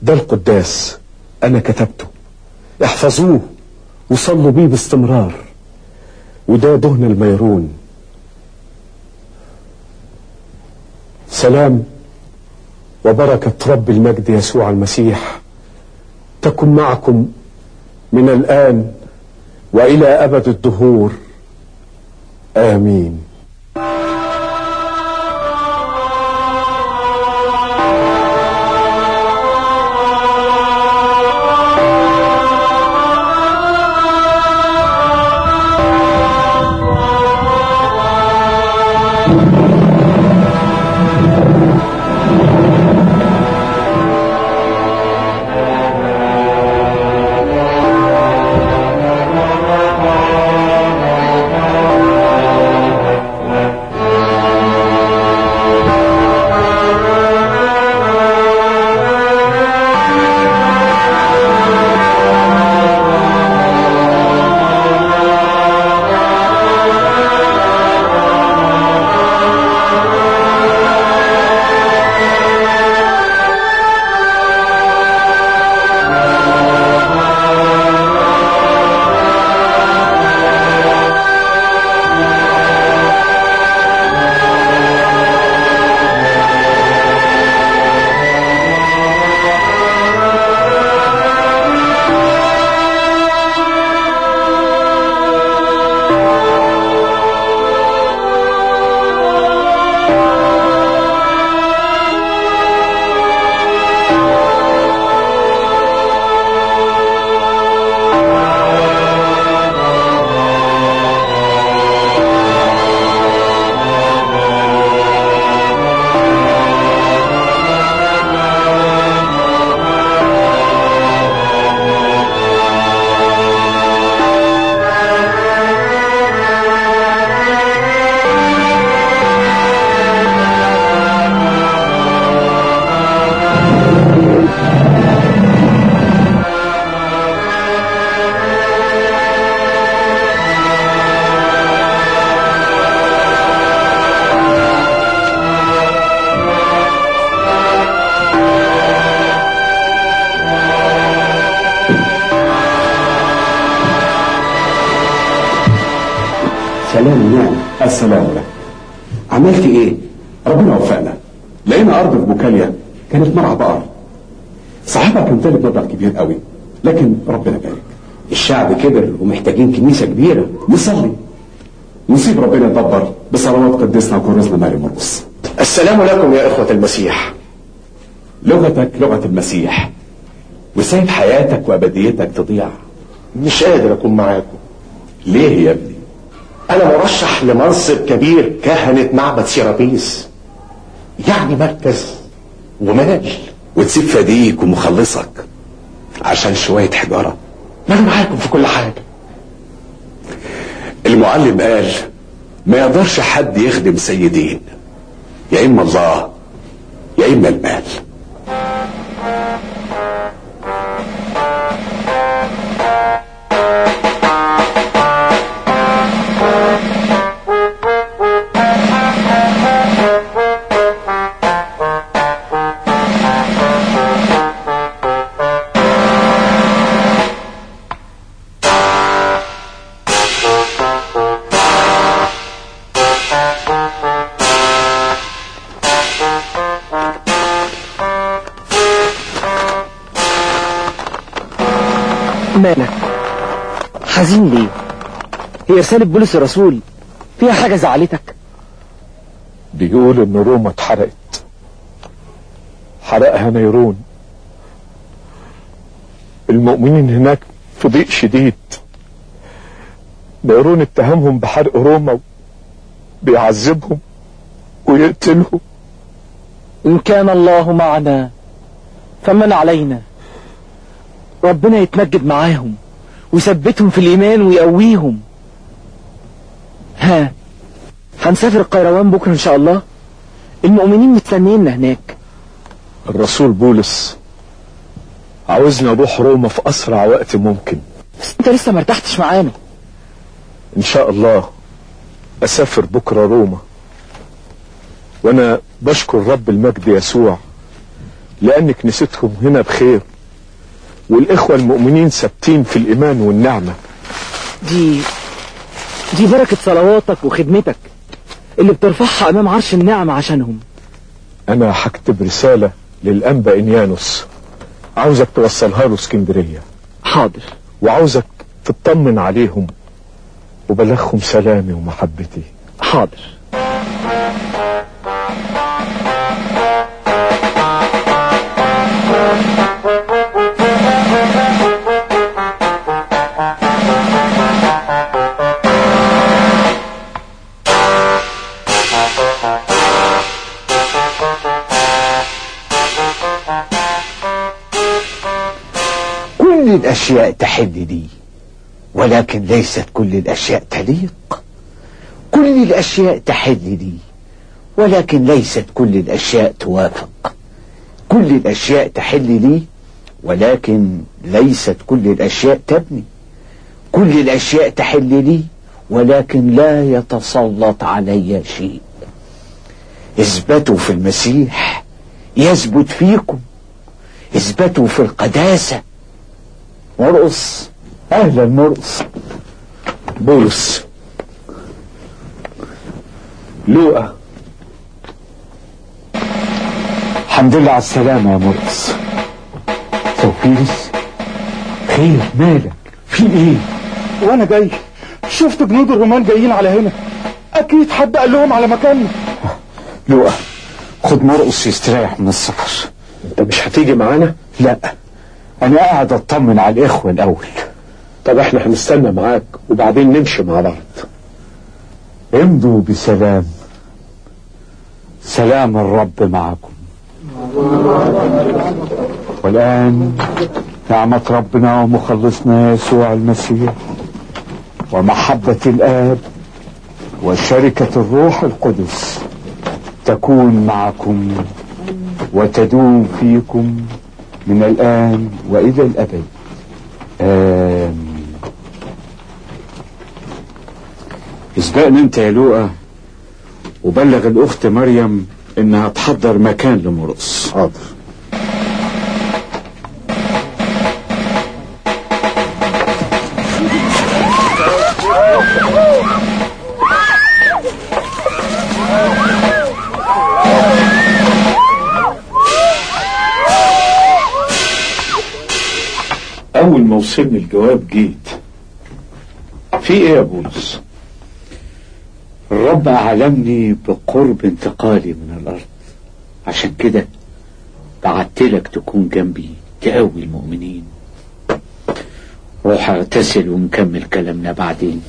ده القداس أنا كتبته. احفظوه وصلوا بيه باستمرار. وده دهن الميرون. سلام وبركة رب المجد يسوع المسيح. تكن معكم من الآن وإلى أبد الدهور. آمين.
حياتك وأبديتك تضيع
مش قادر أكون معاكم.
ليه يا ابني؟
أنا مرشح لمنصب كبير كهنة معبد سيرابيس. يعني مركز ومال
وتسيب فديك ومخلصك عشان شوية حجارة.
ما أنا معاكم في كل حاجة.
المعلم قال ما يقدرش حد يخدم سيدين. يا إما الله
حزين ليه؟ هي رسالة بولس الرسول فيها حاجة زعلتك؟
بيقول إن روما اتحرقت. حرقها نيرون. المؤمنين هناك في ضيق شديد. نيرون اتهمهم بحرق روما بيعذبهم ويقتلهم.
إن كان الله معنا فمن علينا. ربنا يتمجد معاهم. ويثبتهم في الإيمان ويقويهم. ها هنسافر القيروان بكرة إن شاء الله. المؤمنين مستنينا هناك.
الرسول بولس عاوزني أروح روما في أسرع وقت ممكن.
بس أنت لسه ما ارتحتش معانا.
إن شاء الله أسافر بكرة روما. وأنا بشكر رب المجد يسوع لأن كنيستهم هنا بخير. والإخوة المؤمنين ثابتين في الإيمان والنعمة.
دي دي بركة صلواتك وخدمتك اللي بترفعها أمام عرش النعمة عشانهم.
أنا هكتب رسالة للأنبا إنيانوس. عاوزك توصلها له اسكندرية.
حاضر.
وعاوزك تطمن عليهم وبلغهم سلامي ومحبتي.
حاضر.
كل الأشياء تحل لي ولكن ليست كل الأشياء تليق. كل الأشياء تحل لي ولكن ليست كل الأشياء توافق. كل الأشياء تحل لي ولكن ليست كل الأشياء تبني. كل الأشياء تحل لي ولكن لا يتسلط علي شيء. اثبتوا في المسيح يثبت فيكم. اثبتوا في القداسة. مرقص. أهلا مرقص
بولس. لوقا.
الحمد لله على السلامة يا مرقص. توفيرس خير مالك. في إيه؟
وأنا جاي. شفت جنود الرومان جايين على هنا. أكيد حد قال لهم على مكاننا
لوقا خد مرقص يستريح من السفر
أنت مش هتيجي معانا؟
لا. أنا قاعد أطمن على الإخوة الأول.
طب إحنا هنستنى معاك وبعدين نمشي مع بعض.
امضوا بسلام. سلام الرب معكم. والآن نعمة ربنا ومخلصنا يسوع المسيح ومحبة الآب وشركة الروح القدس تكون معكم وتدوم فيكم. من الآن وإلى الأبد. آمين اسبقنا أنت يا لوقا وبلغ الأخت مريم إنها تحضر مكان لمرقص.
حاضر. ما وصلني الجواب جيت. في إيه يا بولس؟
الرب أعلمني بقرب انتقالي من الأرض. عشان كده بعتلك تكون جنبي تقوي المؤمنين. روح اغتسل ونكمل كلامنا بعدين.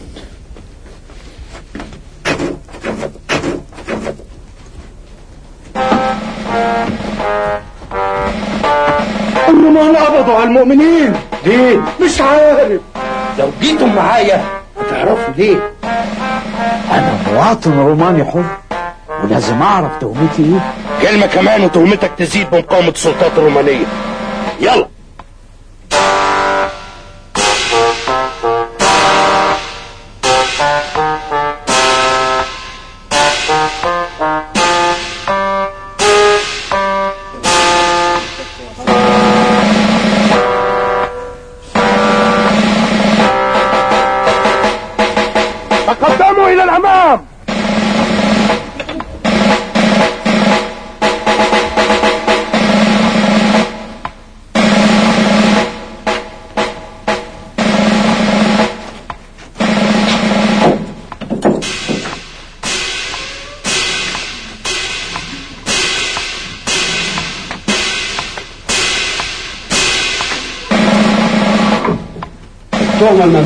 الرومان قبضوا على المؤمنين.
ليه؟
مش عارف
لو جيتم معايا
هتعرفوا ليه؟ أنا مواطن روماني حر ولازم أعرف تهمتي إيه
كلمة كمان وتهمتك تزيد بمقاومة السلطات الرومانية يلا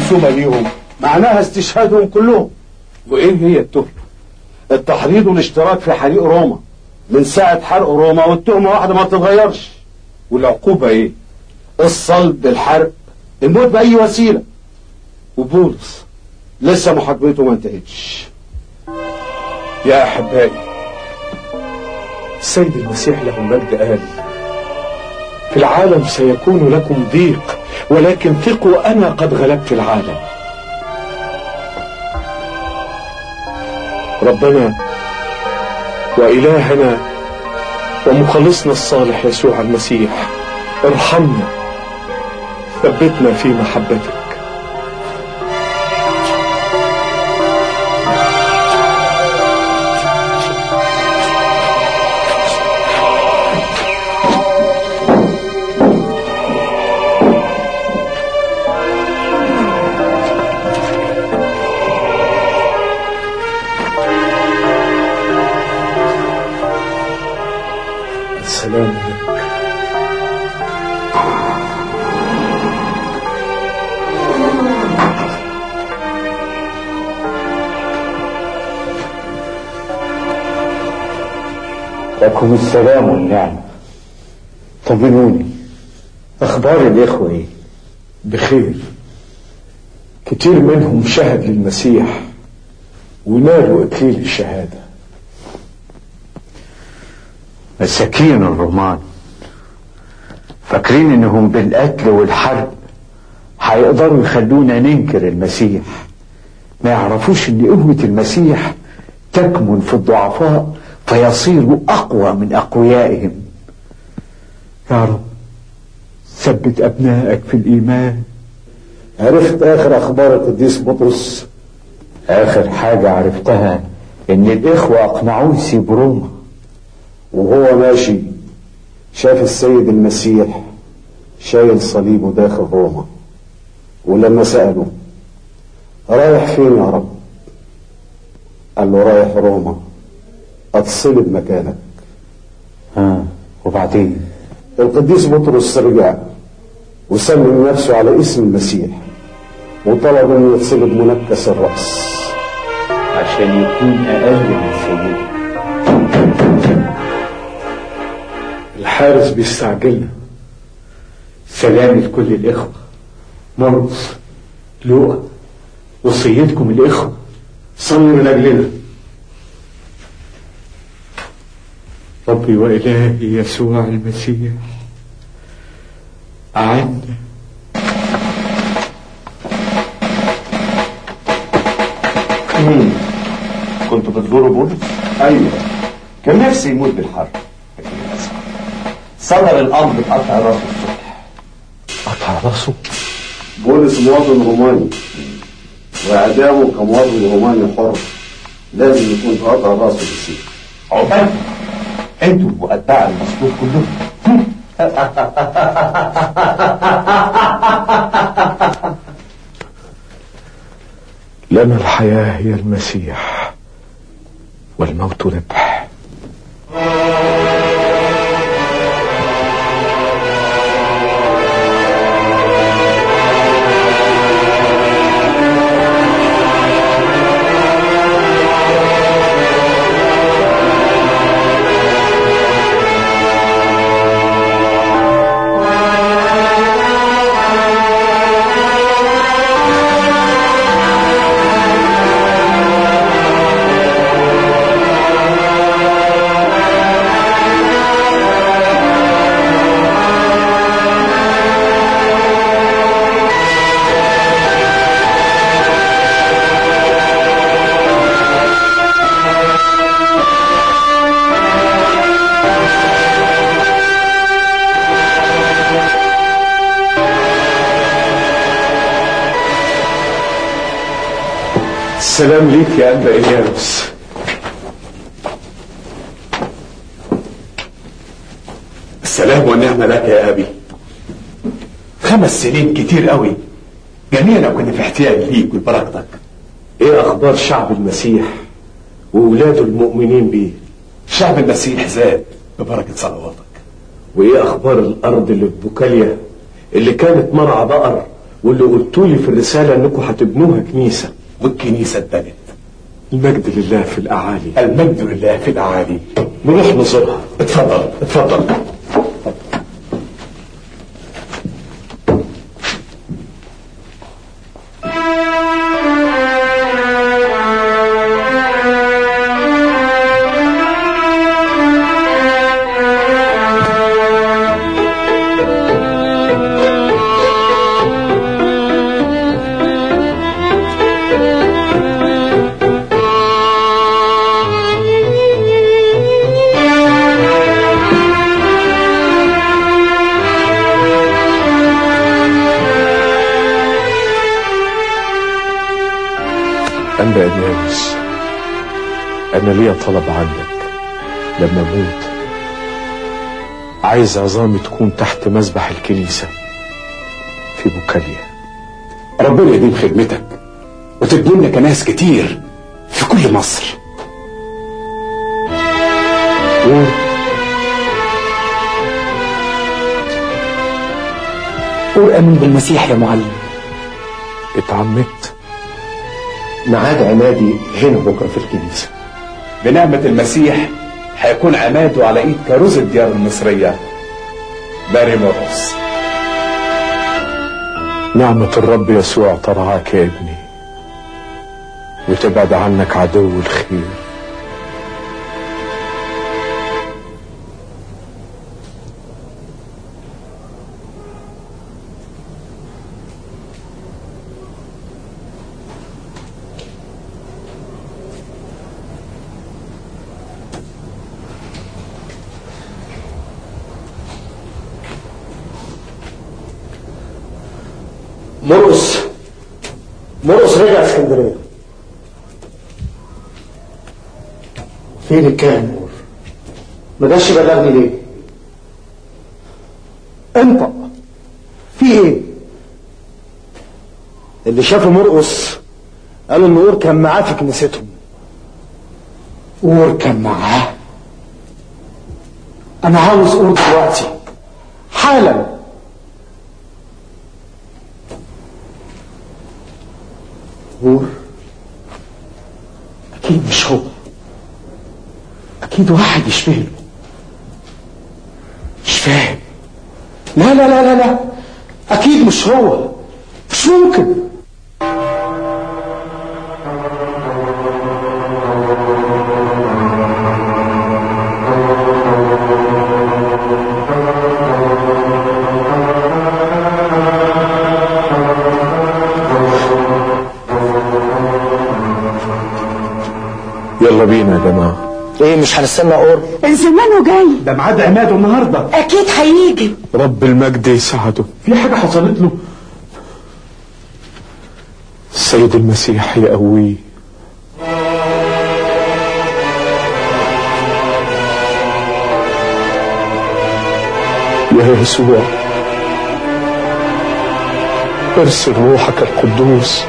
التهمة المنسوبة ليهم. معناها استشهادهم كلهم.
وإيه هي التهمة؟
التحريض والاشتراك في حريق روما. من ساعة حرق روما والتهمة واحدة ما بتتغيرش
والعقوبة إيه؟
الصلب بالحرق. الموت بأي وسيلة؟ وبولس. لسه محاكمته ما انتهتش.
يا أحبائي السيد المسيح له المجد قال العالم سيكون لكم ضيق ولكن ثقوا أنا قد غلبت العالم. ربنا وإلهنا ومخلصنا الصالح يسوع المسيح ارحمنا ثبتنا في محبتك.
لكم السلام والنعمة طمنوني.
أخبار الإخوة إيه؟ بخير. كتير منهم شهد للمسيح ونالوا إكليل الشهادة.
مساكين الرومان فاكرين إنهم بالقتل والحرب هيقدروا يخلونا ننكر المسيح. ما يعرفوش إن قوة المسيح تكمن في الضعفاء فيصيروا أقوى من أقويائهم. يا رب ثبت أبنائك في الإيمان.
عرفت آخر أخبار القديس بطرس؟
آخر حاجة عرفتها إن الإخوة أقنعوه يسيب روما.
وهو ماشي شاف السيد المسيح شايل صليبه داخل روما. ولما سأله رايح فين يا رب؟ قال له رايح روما. اتصلب مكانك.
ها وبعدين؟
القديس بطرس رجع وسلم نفسه على اسم المسيح وطلب انه يتصلب منكس الرأس.
عشان يكون أقل من سيده
الحارس بيستعجلنا. سلام لكل الإخوة. مرقس لوقا وصيتكم الإخوة. صلوا من أجلنا ربي وإلهي يسوع المسيح. أعنا
مين؟ كنتوا بتزوروا بولس؟ أيوه. كان نفسي يموت بالحرب. لكن للاسف صدر الامر بقطع راسه الصبح.
قطع راسه؟
بولس مواطن روماني واعدامه كمواطن روماني حر. لازم يكون قطع راسه بالسيف.
عقبال. أنتوا واتباع المسلوب كلهم
لنا الحياة هي المسيح والموت ربح. السلام ليك يا أنبا إليانوس
السلام والنعمة لك يا أبي. خمس سنين كتير قوي. جميعنا كنا في احتياج ليك ولبركتك
إيه أخبار شعب المسيح وولاده المؤمنين بيه؟
شعب المسيح زاد ببركة صلواتك.
وإيه أخبار الأرض اللي في بوكاليا؟ اللي كانت مرعى بقر واللي قلتولي في الرسالة إنكم هتبنوها كنيسة.
والكنيسة اتبنت
المجد لله في الأعالي.
المجد لله في الأعالي.
نروح نزورها.
اتفضل اتفضل.
ليا طلب عنك. لما أموت عايز عظامي تكون تحت مذبح الكنيسة في بوكاليا.
ربنا يديم خدمتك وتبني لنا كنايس كتير في كل مصر.
قول آمين بالمسيح يا معلم.
اتعمدت.
ميعاد عمادي هنا بكرة في الكنيسة.
بنعمة المسيح هيكون عماده على إيد كاروز الديار المصرية باري مرقس
نعمة الرب يسوع ترعاك يا ابني وتبعد عنك عدو الخير.
فين الكاهن اور ما جاش يبلغني ليه. انطق في إيه؟ اللي شافوا مرقص قالوا إن اور كان معاه في كنيستهم اور كان معاه؟ أنا عاوز اور دلوقتي. حالا. اور أكيد مش هو. أكيد واحد يشبه له مش فاهم. لا لا لا لا لا. أكيد مش هو. مش ممكن.
يلا بينا يا جماعة.
إيه مش هنستنى اور
زمانه جاي.
ده ميعاد عماده النهارده.
أكيد هيجي.
رب المجد يساعده.
في حاجة حصلت له؟
السيد المسيح يقويه يا يسوع ارسل روحك القدوس.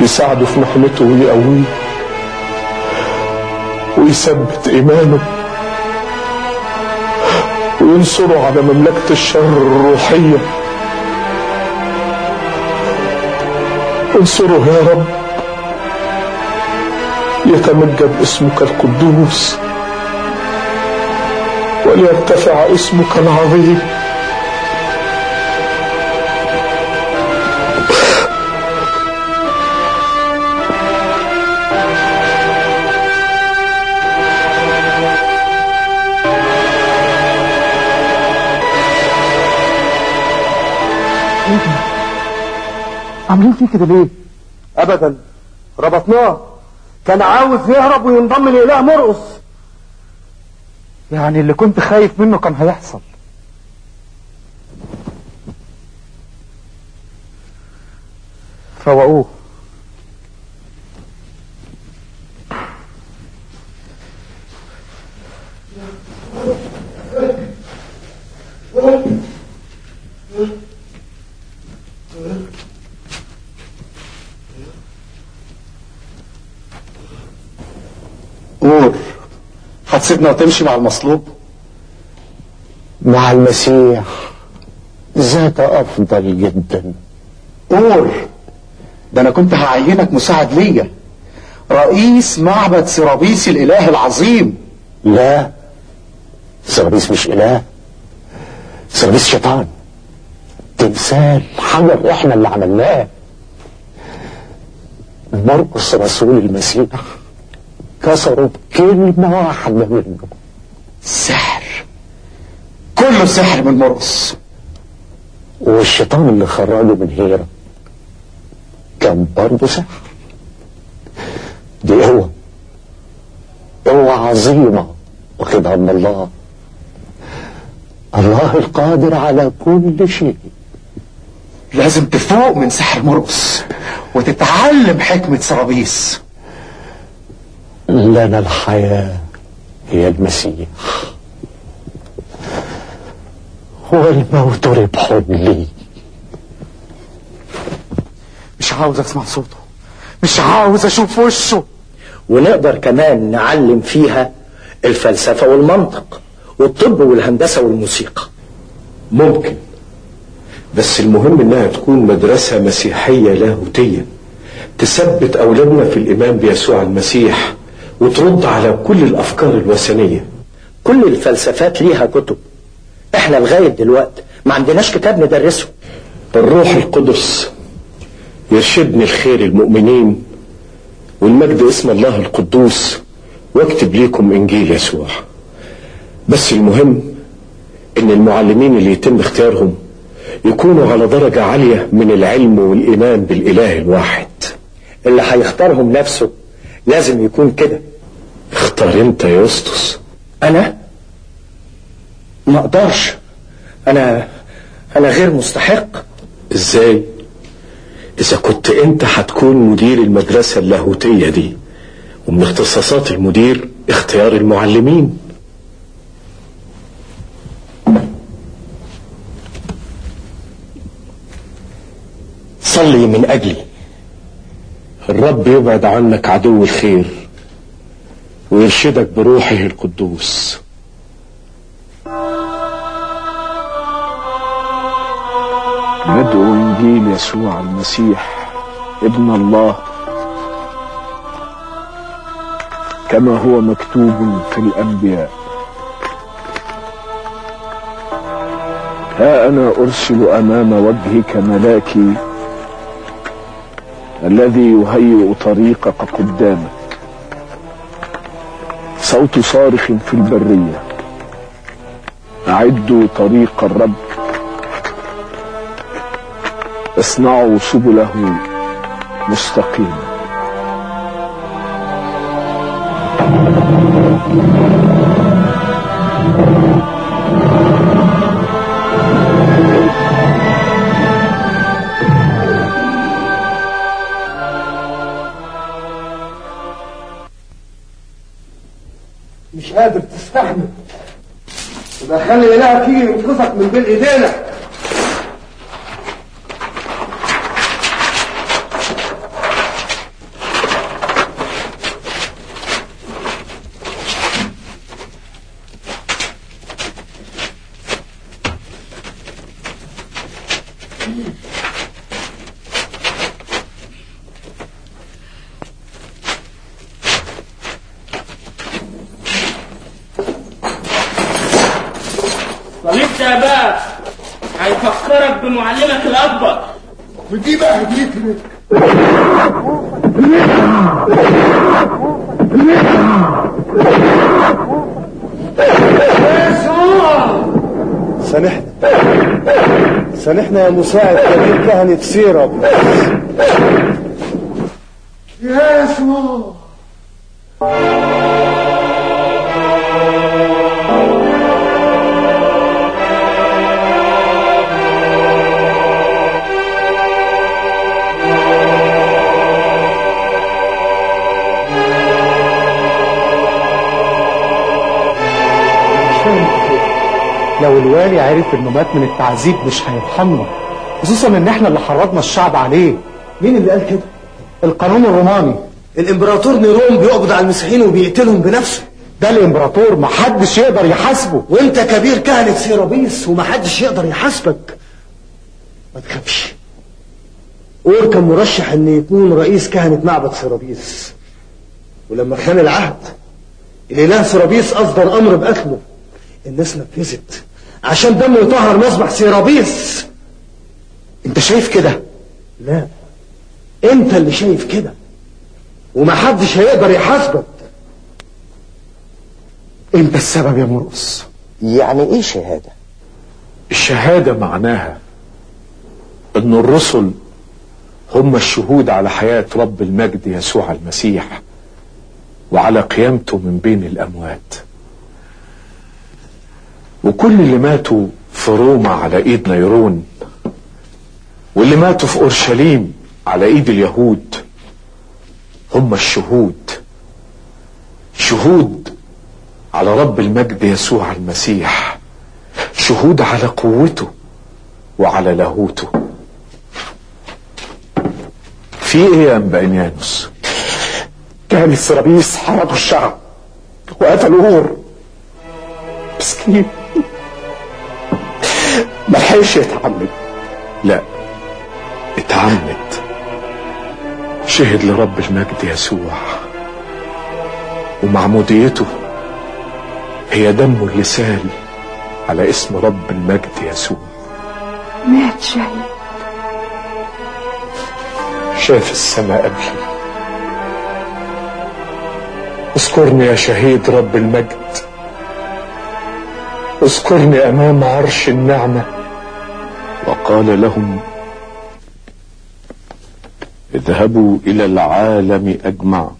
يساعده في محنته ويقويه ويثبت إيمانه وينصره على مملكة الشر الروحية. انصره يا رب يتمجد اسمك القدوس وليرتفع اسمك العظيم.
عاملين فيه كده ليه؟ ابدا. ربطناه. كان عاوز يهرب وينضم لإله مرقص. يعني اللي كنت خايف منه كان هيحصل فوقوه
قول هتسيبنا وتمشي مع المصلوب.
مع المسيح. ذاك أفضل جدا.
قول. ده أنا كنت هعينك مساعد ليا.
رئيس معبد سرابيس الإله العظيم.
لا. سرابيس مش إله. سرابيس شيطان. تمثال حجر إحنا اللي عملناه. مرقس رسول المسيح. كسروا بكلمة واحدة منه
سحر. كله سحر من مرقس
والشيطان اللي خرجه من هيرة كان برضه سحر. دي قوة قوة عظيمة. واخدها من الله. الله القادر على كل شيء.
لازم تفوق من سحر مرقس وتتعلم حكمة سرابيس
لنا الحياة هي المسيح. والموت ربح لي.
مش عاوز أسمع صوته. مش عاوز أشوف وشه.
ونقدر كمان نعلم فيها الفلسفة والمنطق والطب والهندسة والموسيقى.
ممكن. بس المهم إنها تكون مدرسة مسيحية لاهوتية تثبت أولادنا في الايمان بيسوع المسيح. وترد على كل الأفكار الوثنية.
كل الفلسفات ليها كتب. إحنا لغاية دلوقتي ما عندناش كتاب ندرسه.
الروح القدس يرشدني الخير المؤمنين والمجد اسم الله القدوس واكتب ليكم إنجيل يسوع. بس المهم إن المعلمين اللي يتم اختيارهم يكونوا على درجة عالية من العلم والإيمان بالإله الواحد.
اللي هيختارهم نفسه لازم يكون كده.
اختار انت يا يسطس
أنا؟ ما أقدرش. أنا أنا غير مستحق.
إزاي؟ إذا كنت أنت هتكون مدير المدرسة اللاهوتية دي ومن اختصاصات المدير اختيار المعلمين.
صلي من أجلي.
الرب يبعد عنك عدو الخير ويرشدك بروحه القدوس.
ندعو إنجيل يسوع المسيح ابن الله كما هو مكتوب في الأنبياء. ها أنا أرسل أمام وجهك ملاكي الذي يهيئ طريقك قدامك. صوت صارخ في البرية. أعدوا طريق الرب. اصنعوا سبله مستقيمة
يجي ينقذك من بين إيدينا. سامحنا يا مساعد كبير كهنة سيرة يسوع لو الوالي عرف إنه مات من التعذيب مش هيرحمنا خصوصا إن إحنا اللي حرضنا الشعب عليه. مين اللي قال كده؟ القانون الروماني. الإمبراطور نيرون بيقبض على المسيحيين وبيقتلهم بنفسه. ده الإمبراطور محدش يقدر يحاسبه. وأنت كبير كهنة سيرابيس ومحدش يقدر يحاسبك. ما تخافش. اور كان مرشح إن يكون رئيس كهنة معبد سيرابيس.
ولما خان العهد الاله سيرابيس أصدر أمر بقتله الناس نفذت. عشان دمه يطهر مذبح سيرابيس انت شايف كده؟ لا. انت اللي شايف كده. ومحدش هيقدر يحاسبك. انت السبب يا مرقص.
يعني إيه شهادة؟
الشهادة معناها إن الرسل هم الشهود على حياة رب المجد يسوع المسيح وعلى قيامته من بين الأموات. وكل اللي ماتوا في روما على إيد نيرون واللي ماتوا في أورشليم على إيد اليهود هم الشهود. شهود على رب المجد يسوع المسيح. شهود على قوته وعلى لاهوته. في إيه يا امبانيانوس
كان السرابيس حرقوا الشعب وقتلوه مسكين. ملحقش يتعمد.
لا اتعمد. شهد لرب المجد يسوع. ومعموديته هي دمه اللي سال على اسم رب المجد يسوع.
مات شهيد.
شاف السماء قبلي. اذكرني يا شهيد رب المجد. اذكرني أمام عرش النعمة. وقال لهم اذهبوا إلى العالم اجمع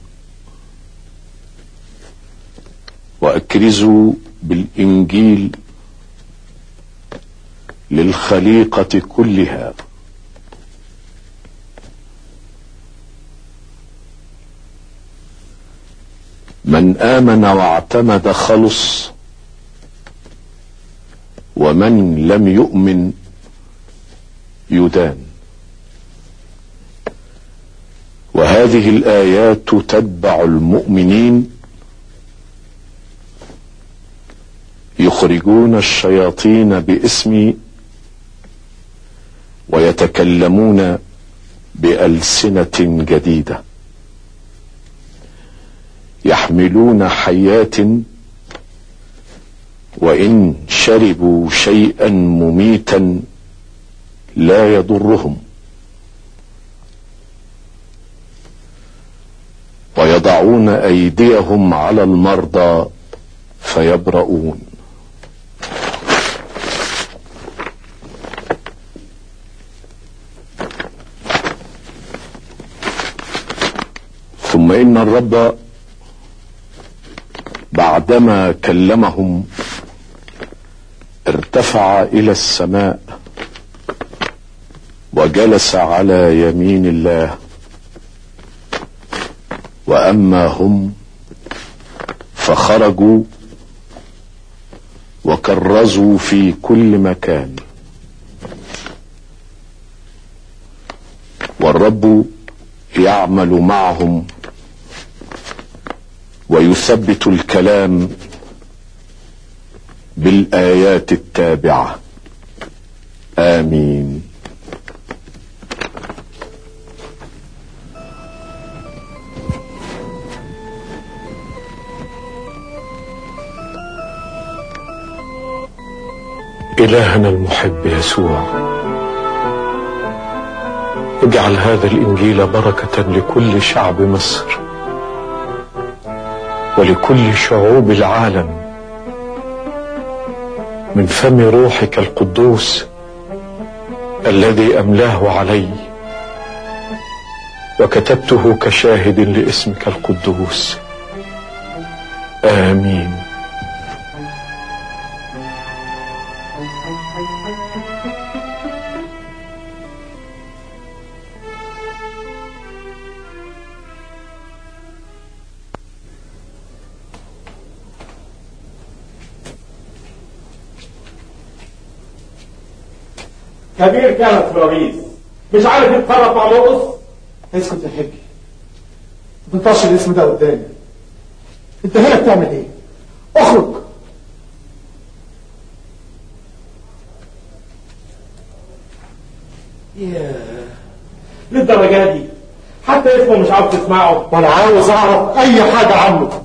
وأكرزوا بالإنجيل للخليقة كلها. من آمن واعتمد خلص ومن لم يؤمن يدان. وهذه الآيات تتبع المؤمنين يخرجون الشياطين باسمي ويتكلمون بألسنة جديدة. يحملون حيات وإن شربوا شيئا مميتا لا يضرهم. ويضعون أيديهم على المرضى فيبرؤون. ثم إن الرب بعدما كلمهم ارتفع إلى السماء. وجلس على يمين الله. وأما هم فخرجوا وكرزوا في كل مكان. والرب يعمل معهم ويثبت الكلام بالآيات التابعة. آمين. إلهنا المحب يسوع. اجعل هذا الإنجيل بركة لكل شعب مصر ولكل شعوب العالم. من فم روحك القدوس الذي أملاه علي وكتبته كشاهد لاسمك القدوس. آمين.
كبير كانت فرابيس مش عارف يتصرف مع مرقص
اسكت يا حجي ما تنطش الاسم ده قدامي. أنت هنا بتعمل إيه؟ أخرج.
ياه. للدرجة دي؟ حتى اسمه مش عاوز تسمعه.
وأنا عاوز أعرف أي حاجة عنه.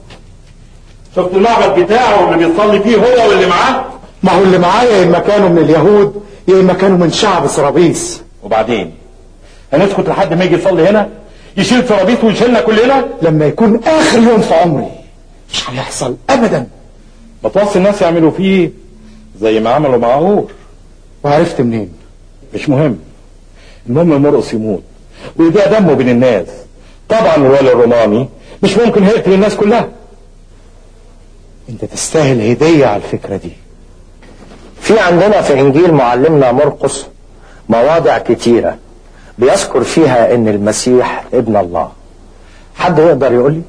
شفت المعبد بتاعه اللي بيصلي فيه هو واللي معاه؟
ما هو اللي معايا يا إما كانوا من اليهود يا إما كانوا من شعب سرابيس
وبعدين؟ هنسكت لحد ما يجي يصلي هنا؟ يشيل سرابيس ويشيلنا كلنا؟
لما يكون آخر يوم في عمري. مش هيحصل ابدا.
ما توصي الناس يعملوا فيه زي ما عملوا مع عور
وعرفت منين؟
مش مهم. المهم مرقص يموت ويبقى دمه بين الناس. طبعا الوالي الروماني مش ممكن هيقتل الناس كلها.
أنت تستاهل هدية على الفكرة دي.
في عندنا في إنجيل معلمنا مرقس مواضع كتيرة بيذكر فيها إن المسيح ابن الله. حد يقدر يقول لي؟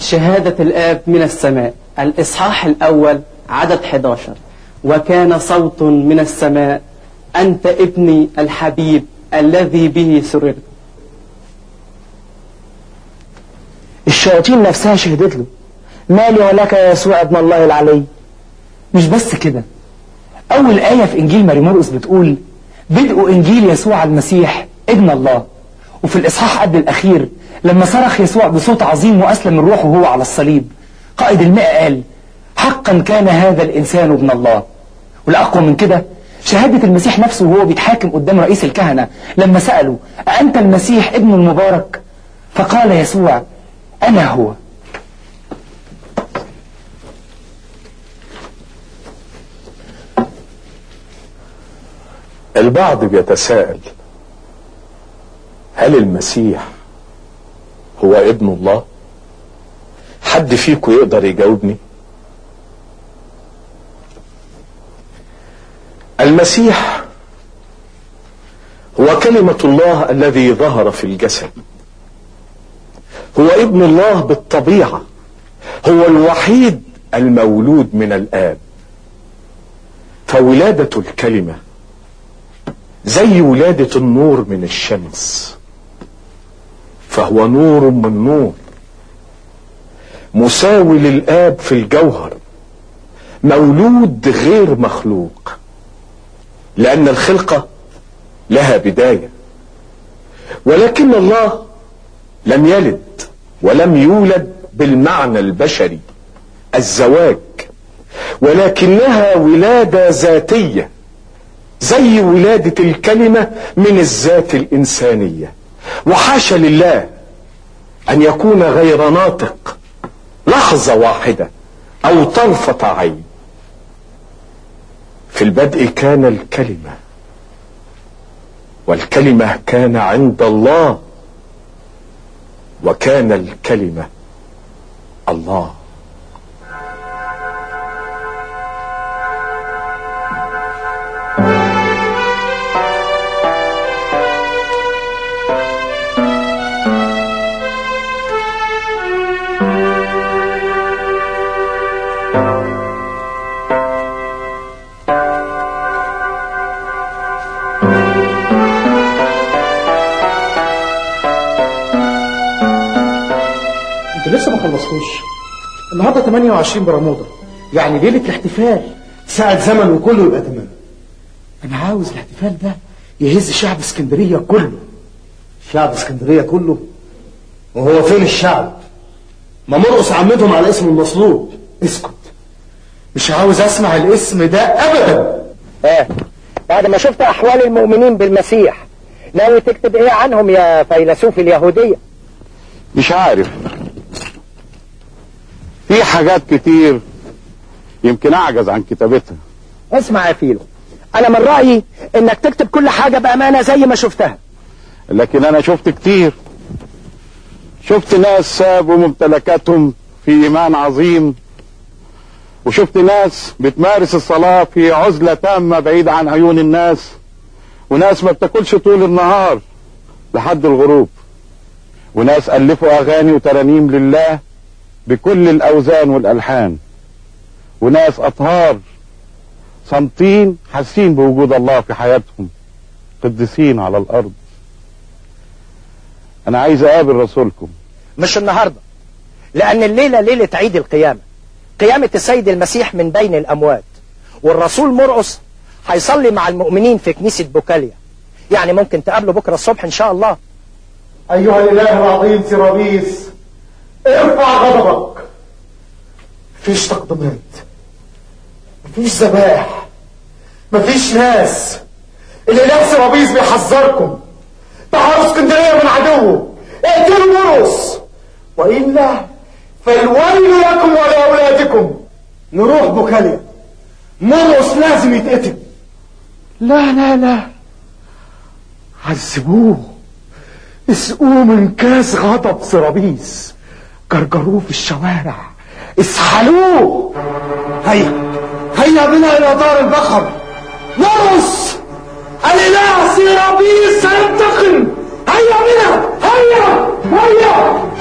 شهادة الآب من السماء. الإصحاح الأول عدد 11 وكان صوت من السماء. أنت ابني الحبيب الذي به سررت.
الشياطين نفسها شهدت له. مالي ولك يا يسوع ابن الله العلي. مش بس كده. أول آية في إنجيل ماري مرقس بتقول بدء إنجيل يسوع المسيح ابن الله. وفي الإصحاح قبل الأخير لما صرخ يسوع بصوت عظيم وأسلم من روحه وهو على الصليب قائد المئة قال حقا كان هذا الإنسان ابن الله. والأقوى من كده شهادة المسيح نفسه وهو بيتحاكم قدام رئيس الكهنة لما سأله أأنت المسيح ابن المبارك؟ فقال يسوع أنا هو.
البعض بيتساءل هل المسيح هو ابن الله؟ حد فيكم يقدر يجاوبني؟ المسيح هو كلمة الله الذي ظهر في الجسد. هو ابن الله بالطبيعة. هو الوحيد المولود من الآب. فولادة الكلمة زي ولادة النور من الشمس. فهو نور من نور. مساوي للآب في الجوهر. مولود غير مخلوق. لأن الخلقة لها بداية. ولكن الله لم يلد ولم يولد بالمعنى البشري الزواج. ولكنها ولادة ذاتية. زي ولادة الكلمة من الذات الإنسانية. وحاشا لله أن يكون غير ناطق لحظة واحدة أو طرفة عين. في البدء كان الكلمة والكلمة كان عند الله وكان الكلمة الله.
خلصتوش النهارده 28 برمودا. يعني ليله الاحتفال ساعة زمن وكله يبقى تمام. أنا عاوز الاحتفال ده يهز شعب اسكندرية كله.
شعب اسكندرية كله. وهو فين الشعب؟ ما مرقص عمتهم على اسم المصلوب
اسكت. مش عاوز أسمع الاسم ده ابدا.
آه. بعد ما شفت أحوال المؤمنين بالمسيح ناوي تكتب إيه عنهم يا فيلسوف اليهودية؟
مش عارف. في حاجات كتير يمكن أعجز عن كتابتها.
اسمع يا فيلو أنا من رأيي إنك تكتب كل حاجة بأمانة زي ما شفتها.
لكن أنا شفت كتير. شفت ناس سابوا ممتلكاتهم في إيمان عظيم وشفت ناس بتمارس الصلاة في عزلة تامة بعيد عن عيون الناس وناس ما بتاكلش طول النهار لحد الغروب وناس ألفوا أغاني وترانيم لله بكل الأوزان والألحان. وناس أطهار صامتين حاسين بوجود الله في حياتهم قديسين على الأرض. أنا عايز أقابل رسولكم.
مش النهارده لأن الليلة ليلة عيد القيامة. قيامة السيد المسيح من بين الأموات. والرسول مرقس هيصلي مع المؤمنين في كنيسة بوكاليا. يعني ممكن تقابله بكرة الصبح إن شاء الله.
أيها الإله العظيم سيرابيس ارفع غضبك. مفيش تقدمات. مفيش ذبائح مفيش ناس. الإله سيرابيس بيحذركم. طهروا اسكندرية من عدوه. اقتلوا مرقس وإلا فالويل لكم ولأولادكم. نروح بوكاليا مرقس لازم يتقتل.
لا لا لا. عذبوه اسقوه من كاس غضب سرابيس. جرجروه في الشوارع. اسحلوه!
هيا هيا بنا إلى دار البقر مرقس الإله سيرابيس سينتقم! هيا بنا هيا هيا!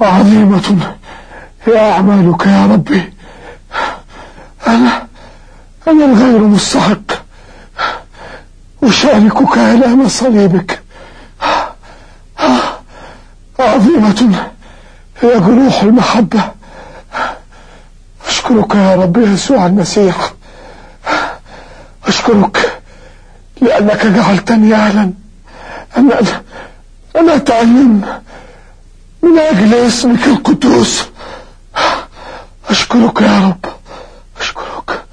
عظيمة. هي أعمالك يا ربي. أنا أنا الغير مستحق. أشاركك آلام صليبك عظيمة. هي جروح المحبة. أشكرك يا رب يسوع المسيح. أشكرك لأنك جعلتني أهلا. أن أن أتعلم. من أجل اسمك القدوس. أشكرك يا رب. أشكرك.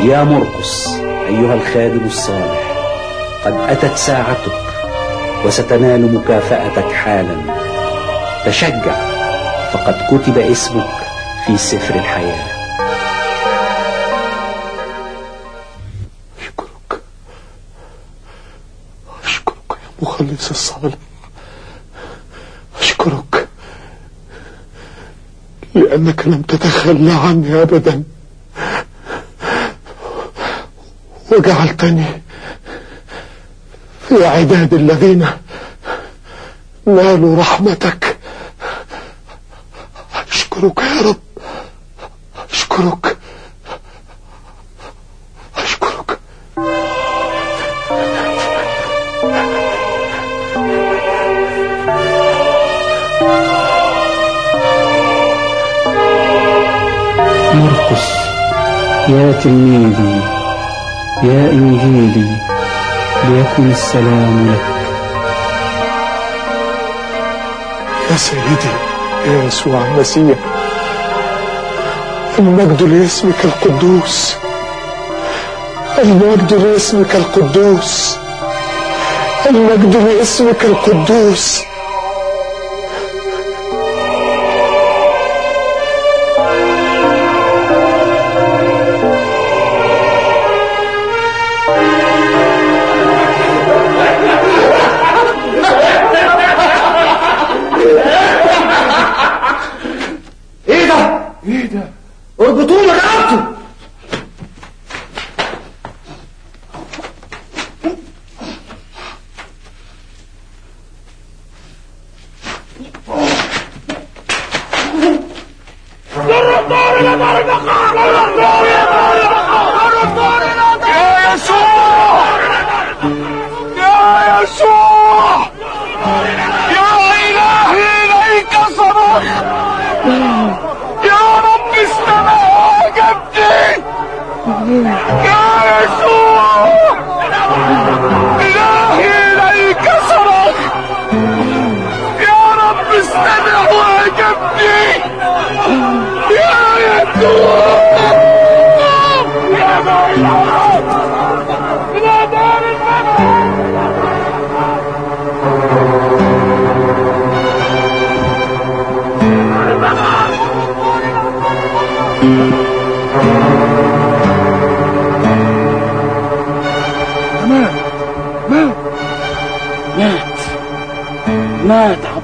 يا مرقس أيها الخادم الصالح قد أتت ساعتك وستنال مكافأتك حالا. تشجع فقد كتب اسمك في سفر
الحياة. لأنك لم تتخلى عني أبدا. وجعلتني في عداد الذين نالوا رحمتك. أشكرك يا رب. أشكرك.
يا تلميذي يا إنجيلي ليكن السلام لك.
يا سيدي يا يسوع المسيح المجد لاسمك القدوس. المجد لاسمك القدوس. المجد لاسمك القدوس.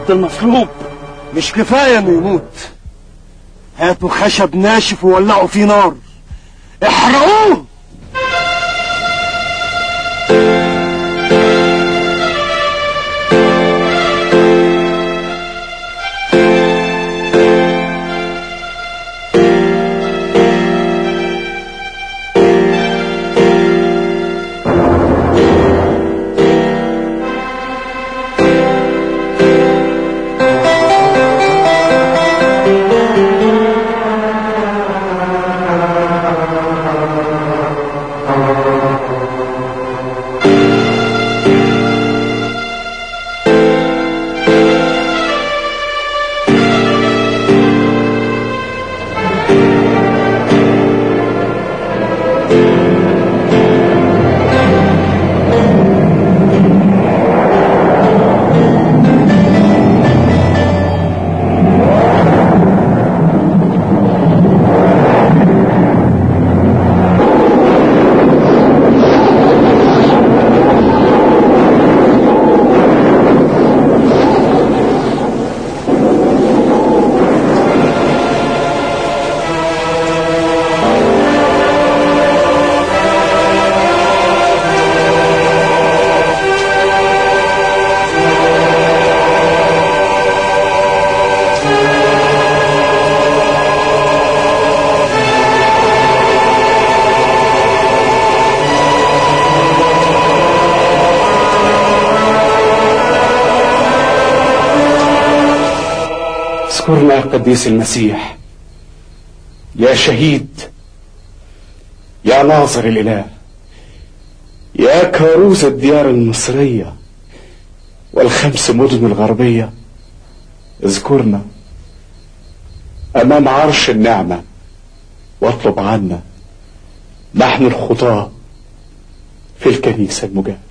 عبد المصلوب
مش كفاية انه يموت هاتوا خشب ناشف وولعوا فيه نار. احرقوه!
اذكرنا يا قديس المسيح. يا شهيد يا ناظر الإله يا كاروز الديار المصرية والخمس مدن الغربية اذكرنا أمام عرش النعمة واطلب عنا نحن الخطاة في الكنيسة المجاهدة.